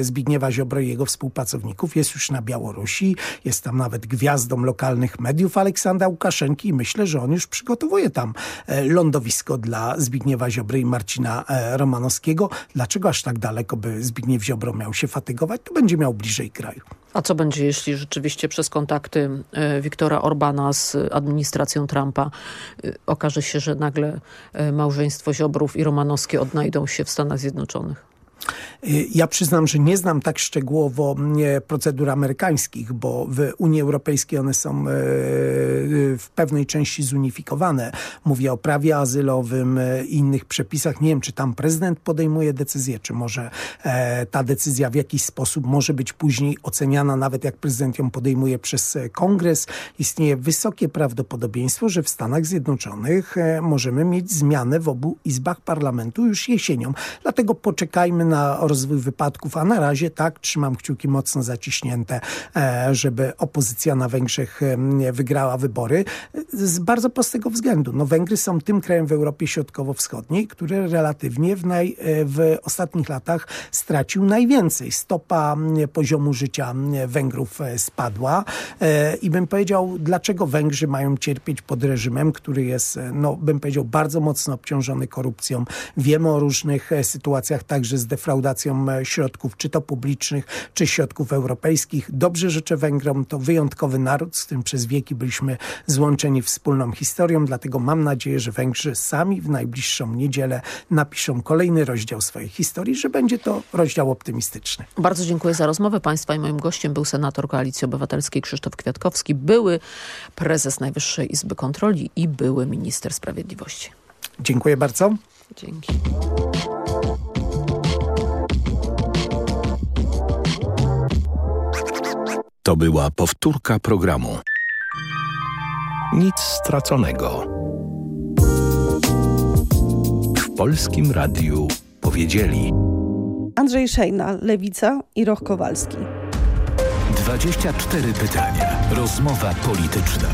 Zbigniewa Ziobro i jego współpracowników jest już na Białorusi. Jest tam nawet gwiazdą lokalnych mediów Aleksandra Łukaszenki i myślę, że on już przygotowuje tam lądowisko dla Zbigniewa Ziobry i Marcina Romanowskiego. Dlaczego aż tak daleko by Zbigniew Ziobro miał się fatygować? To będzie miał bliżej kraju. A co będzie, jeśli rzeczywiście przez kontakty e, Wiktora Orbana z administracją Trumpa e, okaże się, że nagle e, małżeństwo Ziobrów i Romanowskie odnajdą się w Stanach Zjednoczonych? Y, ja przyznam, że nie znam tak szczegółowo procedur amerykańskich, bo w Unii Europejskiej one są y, y, w pewnej części zunifikowane. Mówię o prawie azylowym i innych przepisach. Nie wiem, czy tam prezydent podejmuje decyzję, czy może e, ta decyzja w jakiś sposób może być później oceniana, nawet jak prezydent ją podejmuje przez kongres. Istnieje wysokie prawdopodobieństwo, że w Stanach Zjednoczonych e, możemy mieć zmianę w obu izbach parlamentu już jesienią. Dlatego poczekajmy na rozwój wypadków, a na razie tak trzymam kciuki mocno zaciśnięte, e, żeby opozycja na Węgrzech wygrała wybory z bardzo prostego względu. No Węgry są tym krajem w Europie Środkowo-Wschodniej, który relatywnie w, naj, e, w ostatnich latach stracił najwięcej. Stopa poziomu życia Węgrów e, spadła i bym powiedział, dlaczego Węgrzy mają cierpieć pod reżimem, który jest, no bym powiedział, bardzo mocno obciążony korupcją. Wiemy o różnych sytuacjach także z defraudacją e, środków, czy to publicznych, czy środków europejskich. Dobrze życzę Węgrom, to wyjątkowy naród, z którym przez wieki byliśmy złączeni wspólną historią, dlatego mam nadzieję, że Węgrzy sami w najbliższą niedzielę napiszą kolejny rozdział swojej historii, że będzie to rozdział optymistyczny. Bardzo dziękuję za rozmowę Państwa i moim gościem był senator Koalicji Obywatelskiej Krzysztof Kwiatkowski, były prezes Najwyższej Izby Kontroli i były minister sprawiedliwości. Dziękuję bardzo. Dzięki. To była powtórka programu. Nic straconego. W Polskim Radiu powiedzieli Andrzej Szejna, Lewica i Roch Kowalski. 24 pytania. Rozmowa polityczna.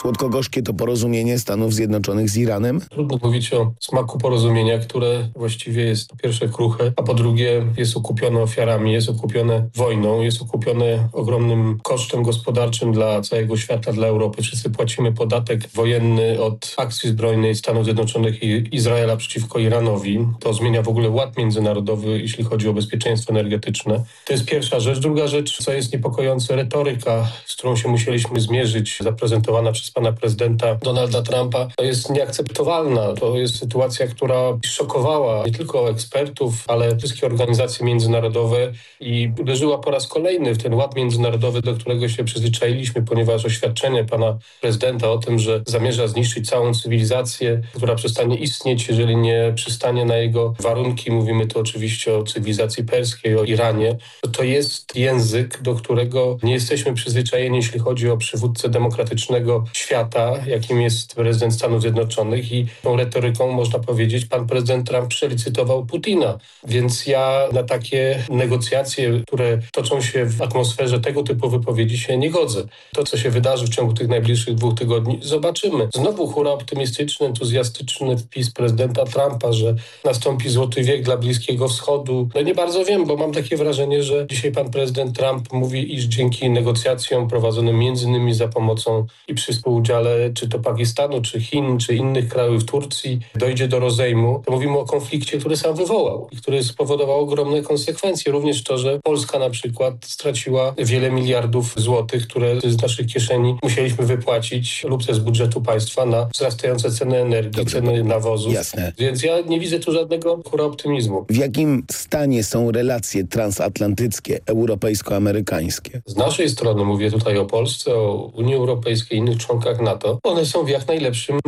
Słodko-gorzkie to porozumienie Stanów Zjednoczonych z Iranem? Trudno mówić o smaku porozumienia, które właściwie jest po pierwsze kruche, a po drugie jest okupione ofiarami, jest okupione wojną, jest okupione ogromnym kosztem gospodarczym dla całego świata, dla Europy. Wszyscy płacimy podatek wojenny od akcji zbrojnej Stanów Zjednoczonych i Izraela przeciwko Iranowi. To zmienia w ogóle ład międzynarodowy, jeśli chodzi o bezpieczeństwo energetyczne. To jest pierwsza rzecz. Druga rzecz, co jest niepokojące, retoryka, z którą się musieliśmy zmierzyć, zaprezentowana przez pana prezydenta Donalda Trumpa, to jest nieakceptowalna. To jest sytuacja, która szokowała nie tylko ekspertów, ale wszystkie organizacje międzynarodowe i uderzyła po raz kolejny w ten ład międzynarodowy, do którego się przyzwyczailiśmy, ponieważ oświadczenie pana prezydenta o tym, że zamierza zniszczyć całą cywilizację, która przestanie istnieć, jeżeli nie przystanie na jego warunki, mówimy tu oczywiście o cywilizacji perskiej, o Iranie, to jest język, do którego nie jesteśmy przyzwyczajeni, jeśli chodzi o przywódcę demokratycznego świata, jakim jest prezydent Stanów Zjednoczonych i tą retoryką, można powiedzieć, pan prezydent Trump przelicytował Putina. Więc ja na takie negocjacje, które toczą się w atmosferze tego typu wypowiedzi się nie godzę. To, co się wydarzy w ciągu tych najbliższych dwóch tygodni, zobaczymy. Znowu hura optymistyczny, entuzjastyczny wpis prezydenta Trumpa, że nastąpi złoty wiek dla Bliskiego Wschodu. No nie bardzo wiem, bo mam takie wrażenie, że dzisiaj pan prezydent Trump mówi, iż dzięki negocjacjom prowadzonym między innymi za pomocą i przy współudziale czy to Pakistanu, czy Chin, czy innych krajów Turcji dojdzie do rozejmu, to mówimy o konflikcie, który sam wywołał i który spowodował ogromne konsekwencje. Również to, że Polska na przykład straciła wiele miliardów złotych, które z naszych kieszeni musieliśmy wypłacić lub też z budżetu państwa na wzrastające ceny energii, Dobrze, ceny nawozów. Jasne. Więc ja nie widzę tu żadnego kura optymizmu. W jakim stanie są relacje transatlantyckie, europejsko-amerykańskie? Z naszej strony, mówię tutaj o Polsce, o Unii Europejskiej, innych członkach NATO, one są w jak najlepszym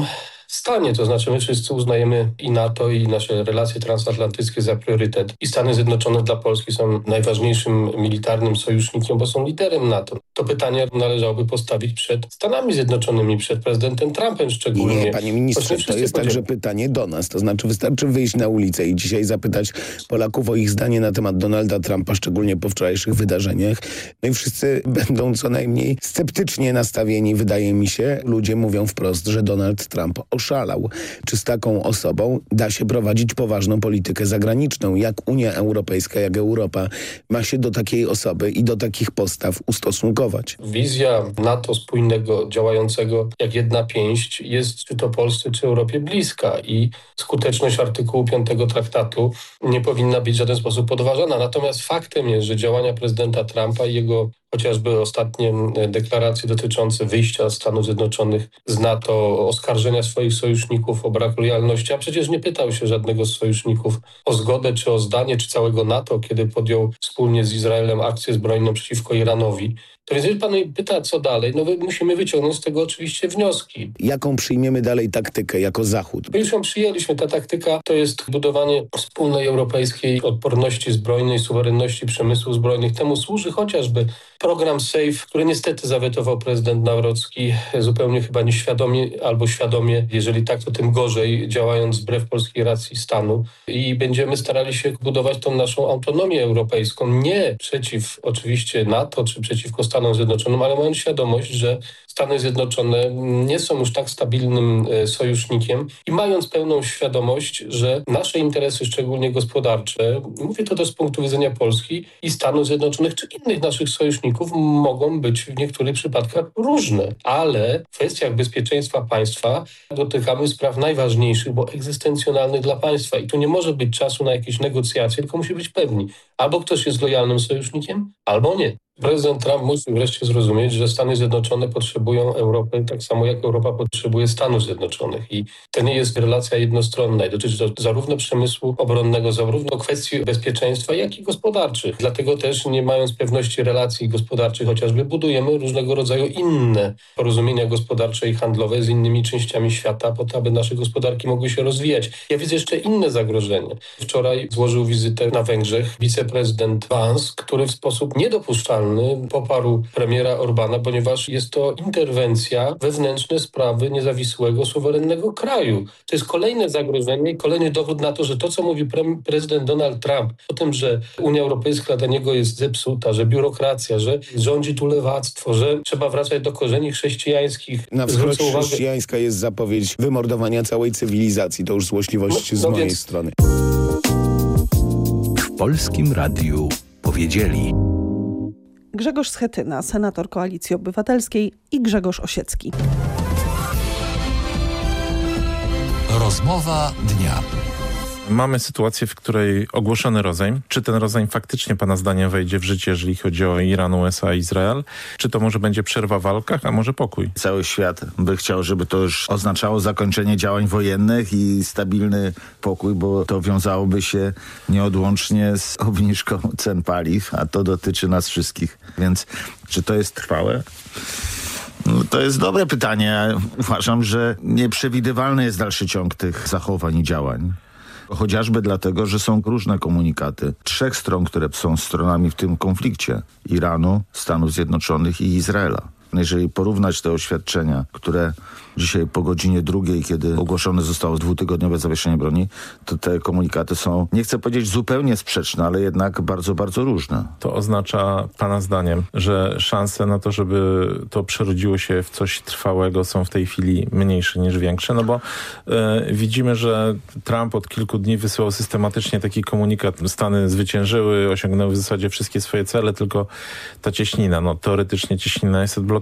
stanie. To znaczy my wszyscy uznajemy i NATO i nasze relacje transatlantyckie za priorytet. I Stany Zjednoczone dla Polski są najważniejszym militarnym sojusznikiem, bo są liderem NATO. To pytanie należałoby postawić przed Stanami Zjednoczonymi, przed prezydentem Trumpem szczególnie. Nie, panie ministrze, to jest także pytanie do nas. To znaczy wystarczy wyjść na ulicę i dzisiaj zapytać Polaków o ich zdanie na temat Donalda Trumpa, szczególnie po wczorajszych wydarzeniach. No i wszyscy będą co najmniej sceptycznie nastawieni, wydaje mi się. Ludzie mówią wprost, że Donald Trump oszalał. Czy z taką osobą da się prowadzić poważną politykę zagraniczną? Jak Unia Europejska, jak Europa ma się do takiej osoby i do takich postaw ustosunkować? Wizja NATO spójnego, działającego jak jedna pięść jest czy to Polsce, czy Europie bliska i skuteczność artykułu 5 traktatu nie powinna być w żaden sposób podważana. Natomiast faktem jest, że działania prezydenta Trumpa i jego chociażby ostatnie deklaracje dotyczące wyjścia Stanów Zjednoczonych z NATO, oskarżenia swoich sojuszników o brak lojalności, a przecież nie pytał się żadnego z sojuszników o zgodę czy o zdanie, czy całego NATO, kiedy podjął wspólnie z Izraelem akcję zbrojną przeciwko Iranowi. To więc jeżeli pan pyta, co dalej, no musimy wyciągnąć z tego oczywiście wnioski. Jaką przyjmiemy dalej taktykę jako Zachód? My już ją przyjęliśmy. Ta taktyka to jest budowanie wspólnej europejskiej odporności zbrojnej, suwerenności przemysłów zbrojnych. Temu służy chociażby program SAFE, który niestety zawetował prezydent Nawrocki zupełnie chyba nieświadomie albo świadomie, jeżeli tak, to tym gorzej, działając wbrew polskiej racji stanu. I będziemy starali się budować tą naszą autonomię europejską, nie przeciw oczywiście NATO czy przeciwko Stanom Zjednoczonym, ale mając świadomość, że Stany Zjednoczone nie są już tak stabilnym e, sojusznikiem i mając pełną świadomość, że nasze interesy, szczególnie gospodarcze, mówię to też z punktu widzenia Polski i Stanów Zjednoczonych czy innych naszych sojuszników, mogą być w niektórych przypadkach różne, ale w kwestiach bezpieczeństwa państwa dotykamy spraw najważniejszych, bo egzystencjonalnych dla państwa. I tu nie może być czasu na jakieś negocjacje, tylko musi być pewni, albo ktoś jest lojalnym sojusznikiem, albo nie. Prezydent Trump musi wreszcie zrozumieć, że Stany Zjednoczone potrzebują Europy tak samo jak Europa potrzebuje Stanów Zjednoczonych i to nie jest relacja jednostronna i dotyczy to zarówno przemysłu obronnego, zarówno kwestii bezpieczeństwa, jak i gospodarczych. Dlatego też nie mając pewności relacji gospodarczych chociażby budujemy różnego rodzaju inne porozumienia gospodarcze i handlowe z innymi częściami świata po to, aby nasze gospodarki mogły się rozwijać. Ja widzę jeszcze inne zagrożenie. Wczoraj złożył wizytę na Węgrzech wiceprezydent Vance, który w sposób niedopuszczalny poparł premiera Orbana, ponieważ jest to interwencja wewnętrzne sprawy niezawisłego, suwerennego kraju. To jest kolejne zagrożenie i kolejny dowód na to, że to, co mówi pre prezydent Donald Trump o tym, że Unia Europejska dla niego jest zepsuta, że biurokracja, że rządzi tu lewactwo, że trzeba wracać do korzeni chrześcijańskich. Na wschód chrześcijańska jest zapowiedź wymordowania całej cywilizacji. To już złośliwość no, z no mojej więc... strony. W Polskim Radiu powiedzieli... Grzegorz Schetyna, senator Koalicji Obywatelskiej i Grzegorz Osiecki. Rozmowa dnia. Mamy sytuację, w której ogłoszony rozejm, czy ten rozejm faktycznie pana zdaniem wejdzie w życie, jeżeli chodzi o Iran, USA i Izrael? Czy to może będzie przerwa w walkach, a może pokój? Cały świat by chciał, żeby to już oznaczało zakończenie działań wojennych i stabilny pokój, bo to wiązałoby się nieodłącznie z obniżką cen paliw, a to dotyczy nas wszystkich. Więc czy to jest trwałe? No, to jest dobre pytanie. Uważam, że nieprzewidywalny jest dalszy ciąg tych zachowań i działań. Chociażby dlatego, że są różne komunikaty trzech stron, które są stronami w tym konflikcie. Iranu, Stanów Zjednoczonych i Izraela. Jeżeli porównać te oświadczenia, które dzisiaj po godzinie drugiej, kiedy ogłoszone zostało dwutygodniowe zawieszenie broni, to te komunikaty są, nie chcę powiedzieć zupełnie sprzeczne, ale jednak bardzo, bardzo różne. To oznacza pana zdaniem, że szanse na to, żeby to przerodziło się w coś trwałego są w tej chwili mniejsze niż większe? No bo e, widzimy, że Trump od kilku dni wysyłał systematycznie taki komunikat. Stany zwyciężyły, osiągnęły w zasadzie wszystkie swoje cele, tylko ta cieśnina, no teoretycznie cieśnina jest odblokowana.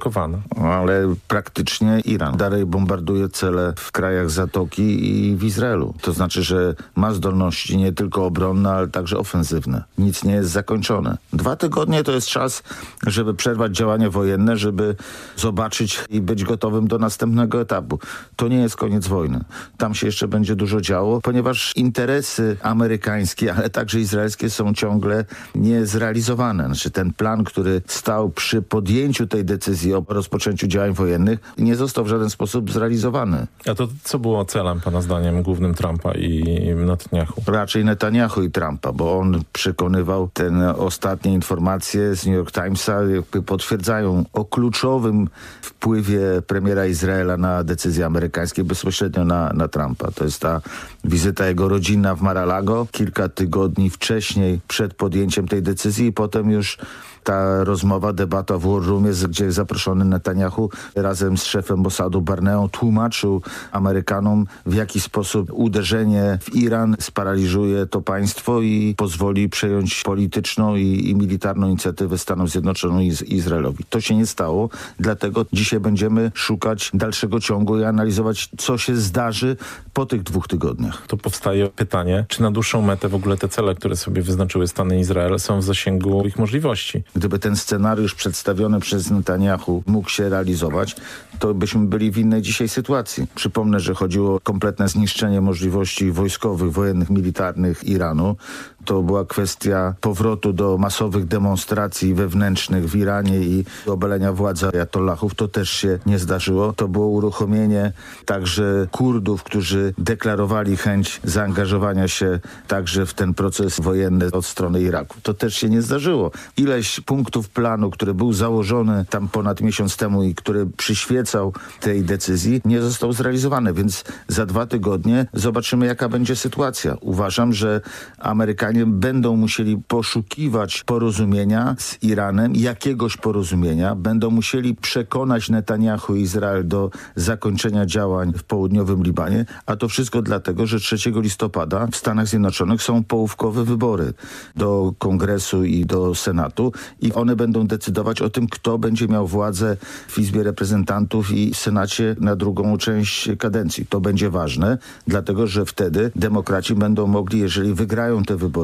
Ale praktycznie Iran dalej bombarduje cele w krajach Zatoki i w Izraelu. To znaczy, że ma zdolności nie tylko obronne, ale także ofensywne. Nic nie jest zakończone. Dwa tygodnie to jest czas, żeby przerwać działania wojenne, żeby zobaczyć i być gotowym do następnego etapu. To nie jest koniec wojny. Tam się jeszcze będzie dużo działo, ponieważ interesy amerykańskie, ale także izraelskie są ciągle niezrealizowane. Znaczy ten plan, który stał przy podjęciu tej decyzji o rozpoczęciu działań wojennych, nie został w żaden sposób sposób zrealizowany. A to co było celem, pana zdaniem, głównym Trumpa i Netanyahu? Raczej Netanyahu i Trumpa, bo on przekonywał te ostatnie informacje z New York Timesa, jakby potwierdzają o kluczowym wpływie premiera Izraela na decyzje amerykańskie bezpośrednio na, na Trumpa. To jest ta wizyta jego rodzinna w Mar-a-Lago kilka tygodni wcześniej przed podjęciem tej decyzji i potem już ta rozmowa, debata w War Roomie, gdzie zaproszony Netanyahu razem z szefem Mossadu Barneą tłumaczył Amerykanom, w jaki sposób uderzenie w Iran sparaliżuje to państwo i pozwoli przejąć polityczną i, i militarną inicjatywę Stanów Zjednoczonych i Izraelowi. To się nie stało, dlatego dzisiaj będziemy szukać dalszego ciągu i analizować, co się zdarzy po tych dwóch tygodniach. To powstaje pytanie, czy na dłuższą metę w ogóle te cele, które sobie wyznaczyły Stany i Izrael są w zasięgu ich możliwości? Gdyby ten scenariusz przedstawiony przez Netanyahu mógł się realizować, to byśmy byli w innej dzisiaj sytuacji. Przypomnę, że chodziło o kompletne zniszczenie możliwości wojskowych, wojennych, militarnych Iranu. To była kwestia powrotu do masowych demonstracji wewnętrznych w Iranie i obalenia władzy ajatollahów. To też się nie zdarzyło. To było uruchomienie także Kurdów, którzy deklarowali chęć zaangażowania się także w ten proces wojenny od strony Iraku. To też się nie zdarzyło. Ileś punktów planu, który był założony tam ponad miesiąc temu i który przyświecał tej decyzji, nie został zrealizowany, więc za dwa tygodnie zobaczymy, jaka będzie sytuacja. Uważam, że Amerykanie będą musieli poszukiwać porozumienia z Iranem, jakiegoś porozumienia. Będą musieli przekonać Netanyahu i Izrael do zakończenia działań w południowym Libanie, a to wszystko dlatego, że 3 listopada w Stanach Zjednoczonych są połówkowe wybory do Kongresu i do Senatu i one będą decydować o tym, kto będzie miał władzę w Izbie Reprezentantów i Senacie na drugą część kadencji. To będzie ważne, dlatego że wtedy demokraci będą mogli, jeżeli wygrają te wybory,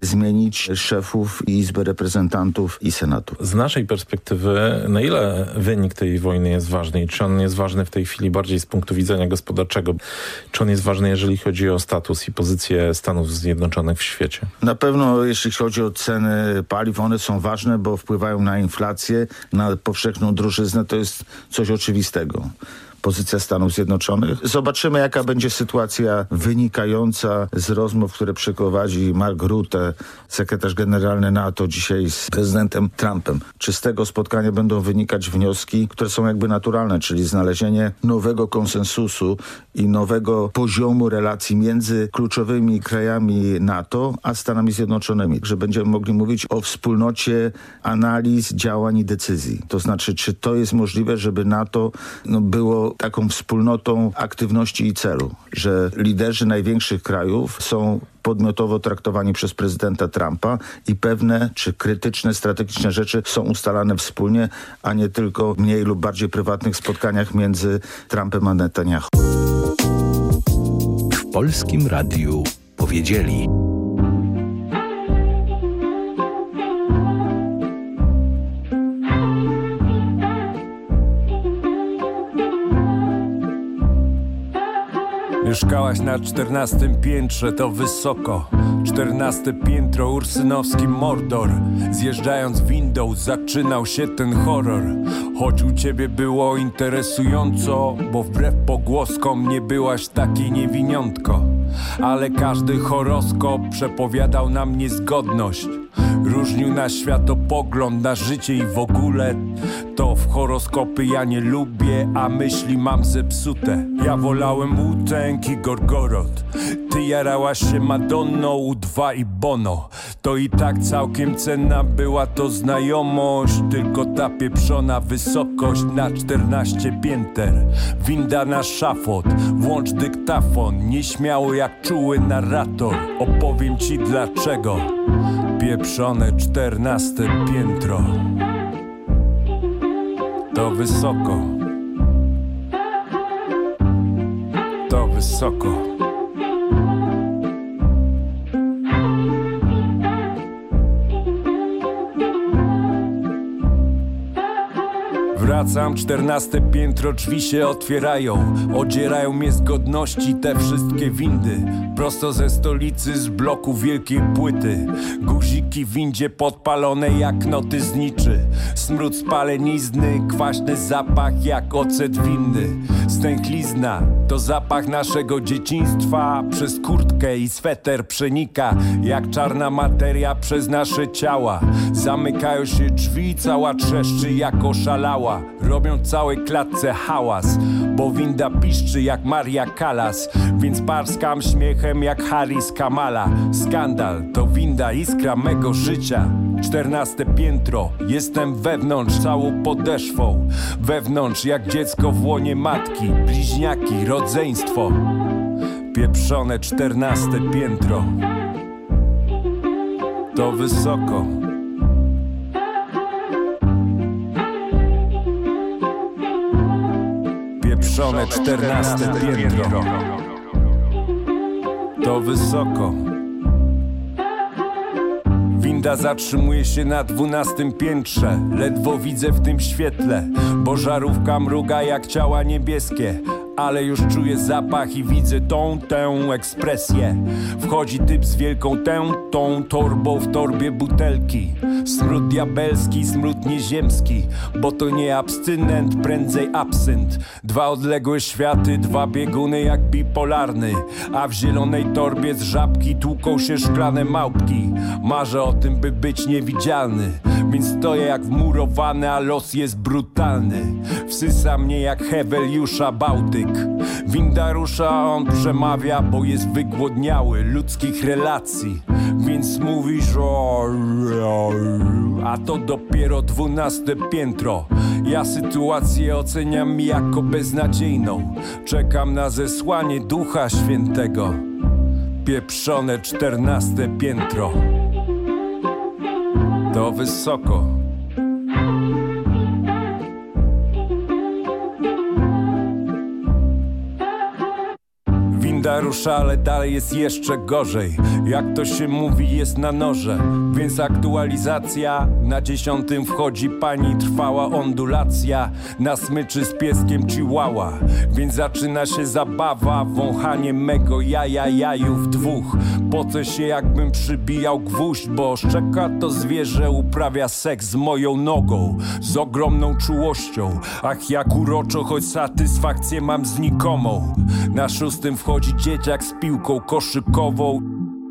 zmienić szefów Izby Reprezentantów i Senatu. Z naszej perspektywy, na ile wynik tej wojny jest ważny i czy on jest ważny w tej chwili bardziej z punktu widzenia gospodarczego, czy on jest ważny, jeżeli chodzi o status i pozycję Stanów Zjednoczonych w świecie? Na pewno jeśli chodzi o ceny paliw, one są ważne, bo wpływają na inflację, na powszechną drożyznę, to jest coś oczywistego pozycja Stanów Zjednoczonych. Zobaczymy, jaka będzie sytuacja wynikająca z rozmów, które przeprowadzi Mark Rutte, sekretarz generalny NATO dzisiaj z prezydentem Trumpem. Czy z tego spotkania będą wynikać wnioski, które są jakby naturalne, czyli znalezienie nowego konsensusu i nowego poziomu relacji między kluczowymi krajami NATO a Stanami Zjednoczonymi, że będziemy mogli mówić o wspólnocie analiz, działań i decyzji. To znaczy, czy to jest możliwe, żeby NATO no, było taką wspólnotą aktywności i celu, że liderzy największych krajów są podmiotowo traktowani przez prezydenta Trumpa i pewne czy krytyczne, strategiczne rzeczy są ustalane wspólnie, a nie tylko w mniej lub bardziej prywatnych spotkaniach między Trumpem a Netanyahu. W Polskim Radiu powiedzieli... Mieszkałaś na czternastym piętrze, to wysoko. Czternaste piętro, ursynowski Mordor. Zjeżdżając windą zaczynał się ten horror. Choć u ciebie było interesująco Bo wbrew pogłoskom nie byłaś taki niewiniątko. Ale każdy horoskop przepowiadał nam niezgodność Różnił na światopogląd, na życie i w ogóle. To w horoskopy ja nie lubię, a myśli mam zepsute. Ja wolałem Utęk i Gorgorod Ty jarałaś się Madonną, U2 i Bono. To i tak całkiem cenna była to znajomość Tylko ta pieprzona wysokość na 14 pięter. Winda na szafot, włącz dyktafon Nieśmiało jak czuły narrator. Opowiem ci dlaczego pieprzone czternaste piętro. To wysoko. To wysoko. Wracam, czternaste piętro, drzwi się otwierają. Odzierają mnie z godności te wszystkie windy. Prosto ze stolicy, z bloku wielkiej płyty. Guziki w windzie podpalone jak noty zniczy Smród spalenizny, kwaśny zapach jak ocet winny. Stęchlizna to zapach naszego dzieciństwa. Przez kurtkę i sweter przenika Jak czarna materia przez nasze ciała. Zamykają się drzwi, cała trzeszczy jak oszalała Robią całej klatce hałas Bo winda piszczy jak Maria Kalas Więc parskam śmiechem jak Harris Kamala. Skandal to winda iskra mego życia. Czternaste piętro, jestem wewnątrz całą podeszwą. Wewnątrz jak dziecko w łonie matki Bliźniaki, rodzeństwo. Pieprzone czternaste piętro. To wysoko Pieprzone czternaste piętro. To wysoko. Winda zatrzymuje się na dwunastym piętrze. Ledwo widzę w tym świetle. Bo żarówka mruga jak ciała niebieskie ale już czuję zapach i widzę tą, tę ekspresję. Wchodzi typ z wielką tę, tą torbą w torbie butelki. Smród diabelski, smród nieziemski, bo to nie abstynent, prędzej absynt. Dwa odległe światy, dwa bieguny jak bipolarny, a w zielonej torbie z żabki tłuką się szklane małpki. Marzę o tym, by być niewidzialny, Więc stoję jak wmurowany, a los jest brutalny. Wsysa mnie jak Heweliusza Bałtyk. Winda rusza, on przemawia, bo jest wygłodniały ludzkich relacji. Więc mówisz o... A to dopiero dwunaste piętro. Ja sytuację oceniam jako beznadziejną. Czekam na zesłanie Ducha Świętego. Pieprzone czternaste piętro To wysoko. Winda rusza, ale dalej jest jeszcze gorzej. Jak to się mówi, jest na noże. Więc aktualizacja. Na dziesiątym wchodzi pani Trwała ondulacja. Na smyczy z pieskiem chihuahua. Więc zaczyna się zabawa Wąchanie mego jaja jajów dwóch Poce się jakbym przybijał gwóźdź Bo szczeka to zwierzę uprawia seks z moją nogą Z ogromną czułością. Ach jak uroczo, choć satysfakcję mam znikomą. Na szóstym wchodzi dzieciak z piłką koszykową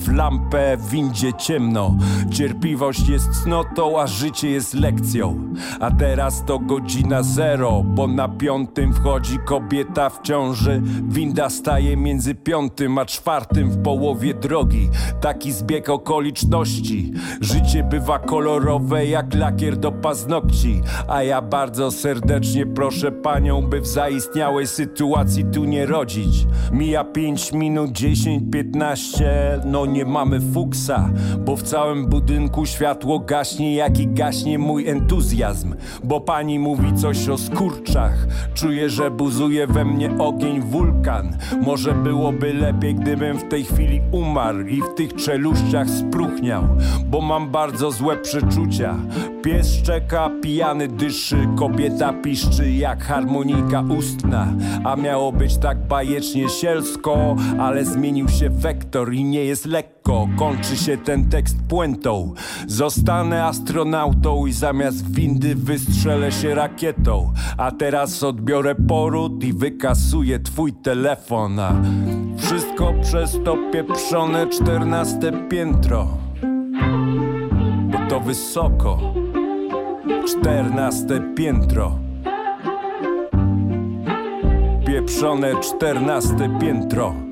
w lampę w windzie ciemno. Cierpliwość jest cnotą, a życie jest lekcją. A teraz to godzina zero Bo na piątym wchodzi kobieta w ciąży. Winda staje między piątym a czwartym w połowie drogi. Taki zbieg okoliczności. Życie bywa kolorowe jak lakier do paznokci. A ja bardzo serdecznie proszę panią By w zaistniałej sytuacji tu nie rodzić. Mija pięć minut, dziesięć, piętnaście No nie mamy fuksa Bo w całym budynku światło gaśnie Jak i gaśnie mój entuzjazm. Bo pani mówi coś o skurczach Czuję, że buzuje we mnie ogień wulkan. Może byłoby lepiej, gdybym w tej chwili umarł I w tych czeluściach spruchniał Bo mam bardzo złe przeczucia. Pies szczeka, pijany dyszy Kobieta piszczy jak harmonika ustna. A miało być tak bajecznie sielsko Ale zmienił się wektor i nie jest lekko Kończy się ten tekst puentą. Zostanę astronautą i zamiast windy wystrzelę się rakietą. A teraz odbiorę poród i wykasuję twój telefon. A wszystko przez to pieprzone czternaste piętro. Bo to wysoko. Czternaste piętro. Pieprzone czternaste piętro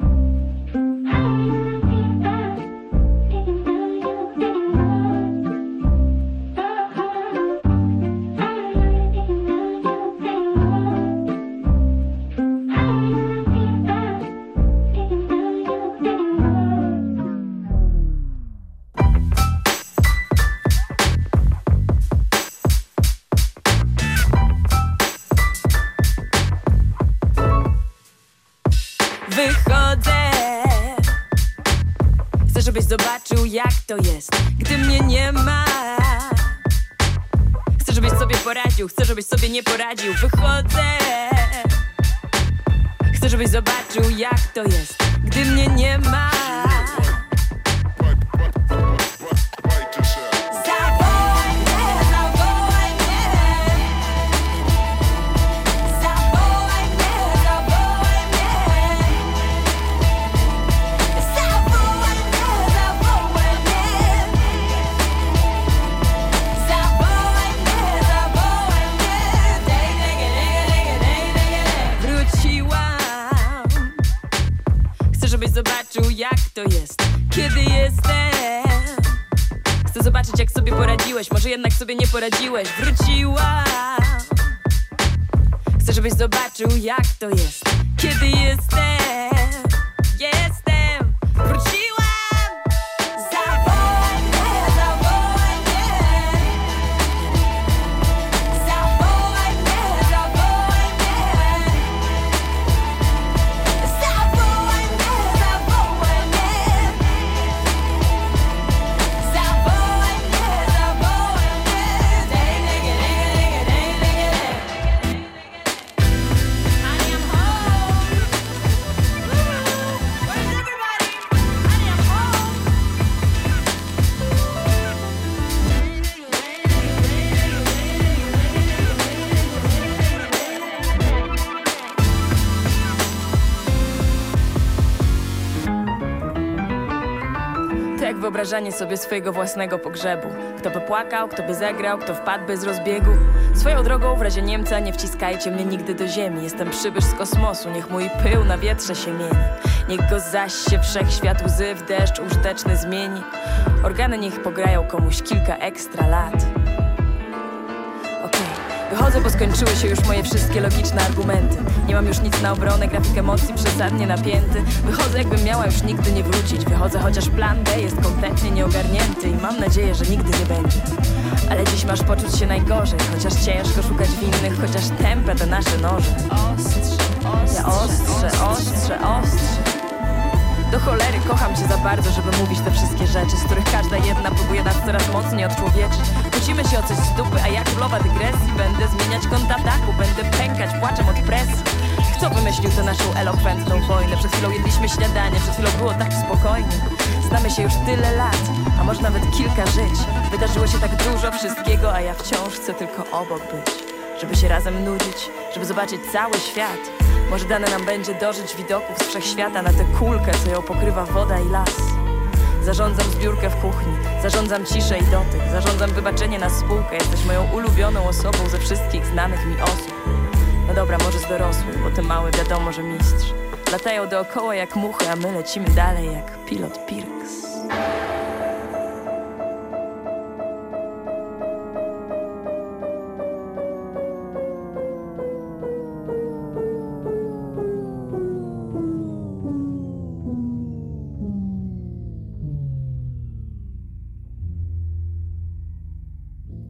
wyobrażanie sobie swojego własnego pogrzebu. Kto by płakał, kto by zagrał, kto wpadłby z rozbiegu. Swoją drogą w razie Niemca nie wciskajcie mnie nigdy do ziemi. Jestem przybysz z kosmosu, niech mój pył na wietrze się mieni. Niech go zaś się wszechświat łzy w deszcz użyteczny zmieni. Organy niech pograją komuś kilka ekstra lat. Wychodzę, bo skończyły się już moje wszystkie logiczne argumenty. Nie mam już nic na obronę, grafik emocji przesadnie napięty. Wychodzę, jakbym miała już nigdy nie wrócić. Wychodzę, chociaż plan B jest kompletnie nieogarnięty i mam nadzieję, że nigdy nie będzie. Ale dziś masz poczuć się najgorzej, chociaż ciężko szukać winnych, chociaż tępe te nasze noże. Ostrze, ostrze, ja ostrze, ostrze, ostrze. Do cholery kocham cię za bardzo, żeby mówić te wszystkie rzeczy, z których każda jedna próbuje nas coraz mocniej odczłowieczyć. Kłócimy się o coś z dupy, a ja królowa dygresji będę zmieniać kąt ataku, będę pękać płaczem od presji. Kto wymyślił tę naszą elokwentną wojnę? Przed chwilą jedliśmy śniadanie, przed chwilą było tak spokojnie. Znamy się już tyle lat, a może nawet kilka żyć. Wydarzyło się tak dużo wszystkiego, a ja wciąż chcę tylko obok być. Żeby się razem nudzić, żeby zobaczyć cały świat. Może dane nam będzie dożyć widoków z wszechświata na tę kulkę, co ją pokrywa woda i las. Zarządzam zbiórkę w kuchni, zarządzam ciszę i dotyk, zarządzam wybaczenie na spółkę. Jesteś moją ulubioną osobą ze wszystkich znanych mi osób. No dobra, może z dorosłych, bo ty mały wiadomo, że mistrz. Latają dookoła jak muchy, a my lecimy dalej jak pilot Pirks.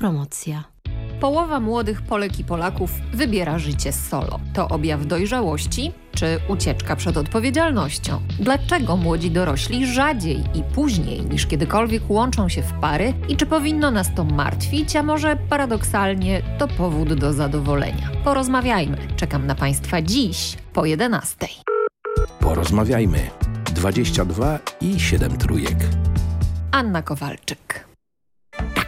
Autopromocja. Połowa młodych Polek i Polaków wybiera życie solo. To objaw dojrzałości czy ucieczka przed odpowiedzialnością? Dlaczego młodzi dorośli rzadziej i później niż kiedykolwiek łączą się w pary i czy powinno nas to martwić, a może paradoksalnie to powód do zadowolenia? Porozmawiajmy. Czekam na Państwa dziś po 11. Porozmawiajmy. 22 i 7 trójek. Anna Kowalczyk.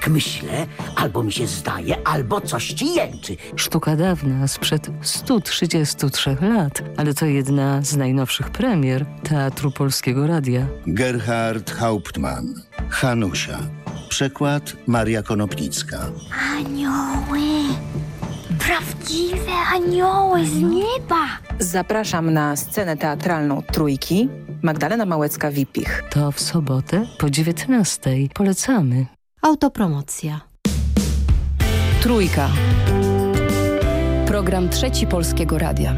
Tak myślę, albo mi się zdaje, albo coś ci jęczy. Sztuka dawna, sprzed 133 lat, ale to jedna z najnowszych premier Teatru Polskiego Radia. Gerhard Hauptmann, Hanusia. Przekład Maria Konopnicka. Anioły! Prawdziwe anioły z nieba! Zapraszam na scenę teatralną Trójki. Magdalena Małecka-Wipich. To w sobotę po 19. Polecamy. Autopromocja. Trójka. Program Trzeci Polskiego Radia.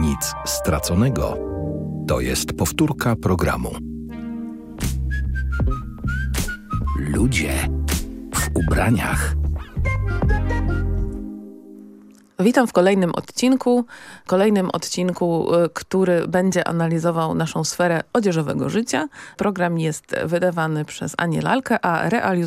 Nic straconego. To jest powtórka programu. Ludzie w ubraniach. Witam w kolejnym odcinku, kolejnym odcinku, y, który będzie analizował naszą sferę odzieżowego życia. Program jest wydawany przez Anię Lalkę, a realizuje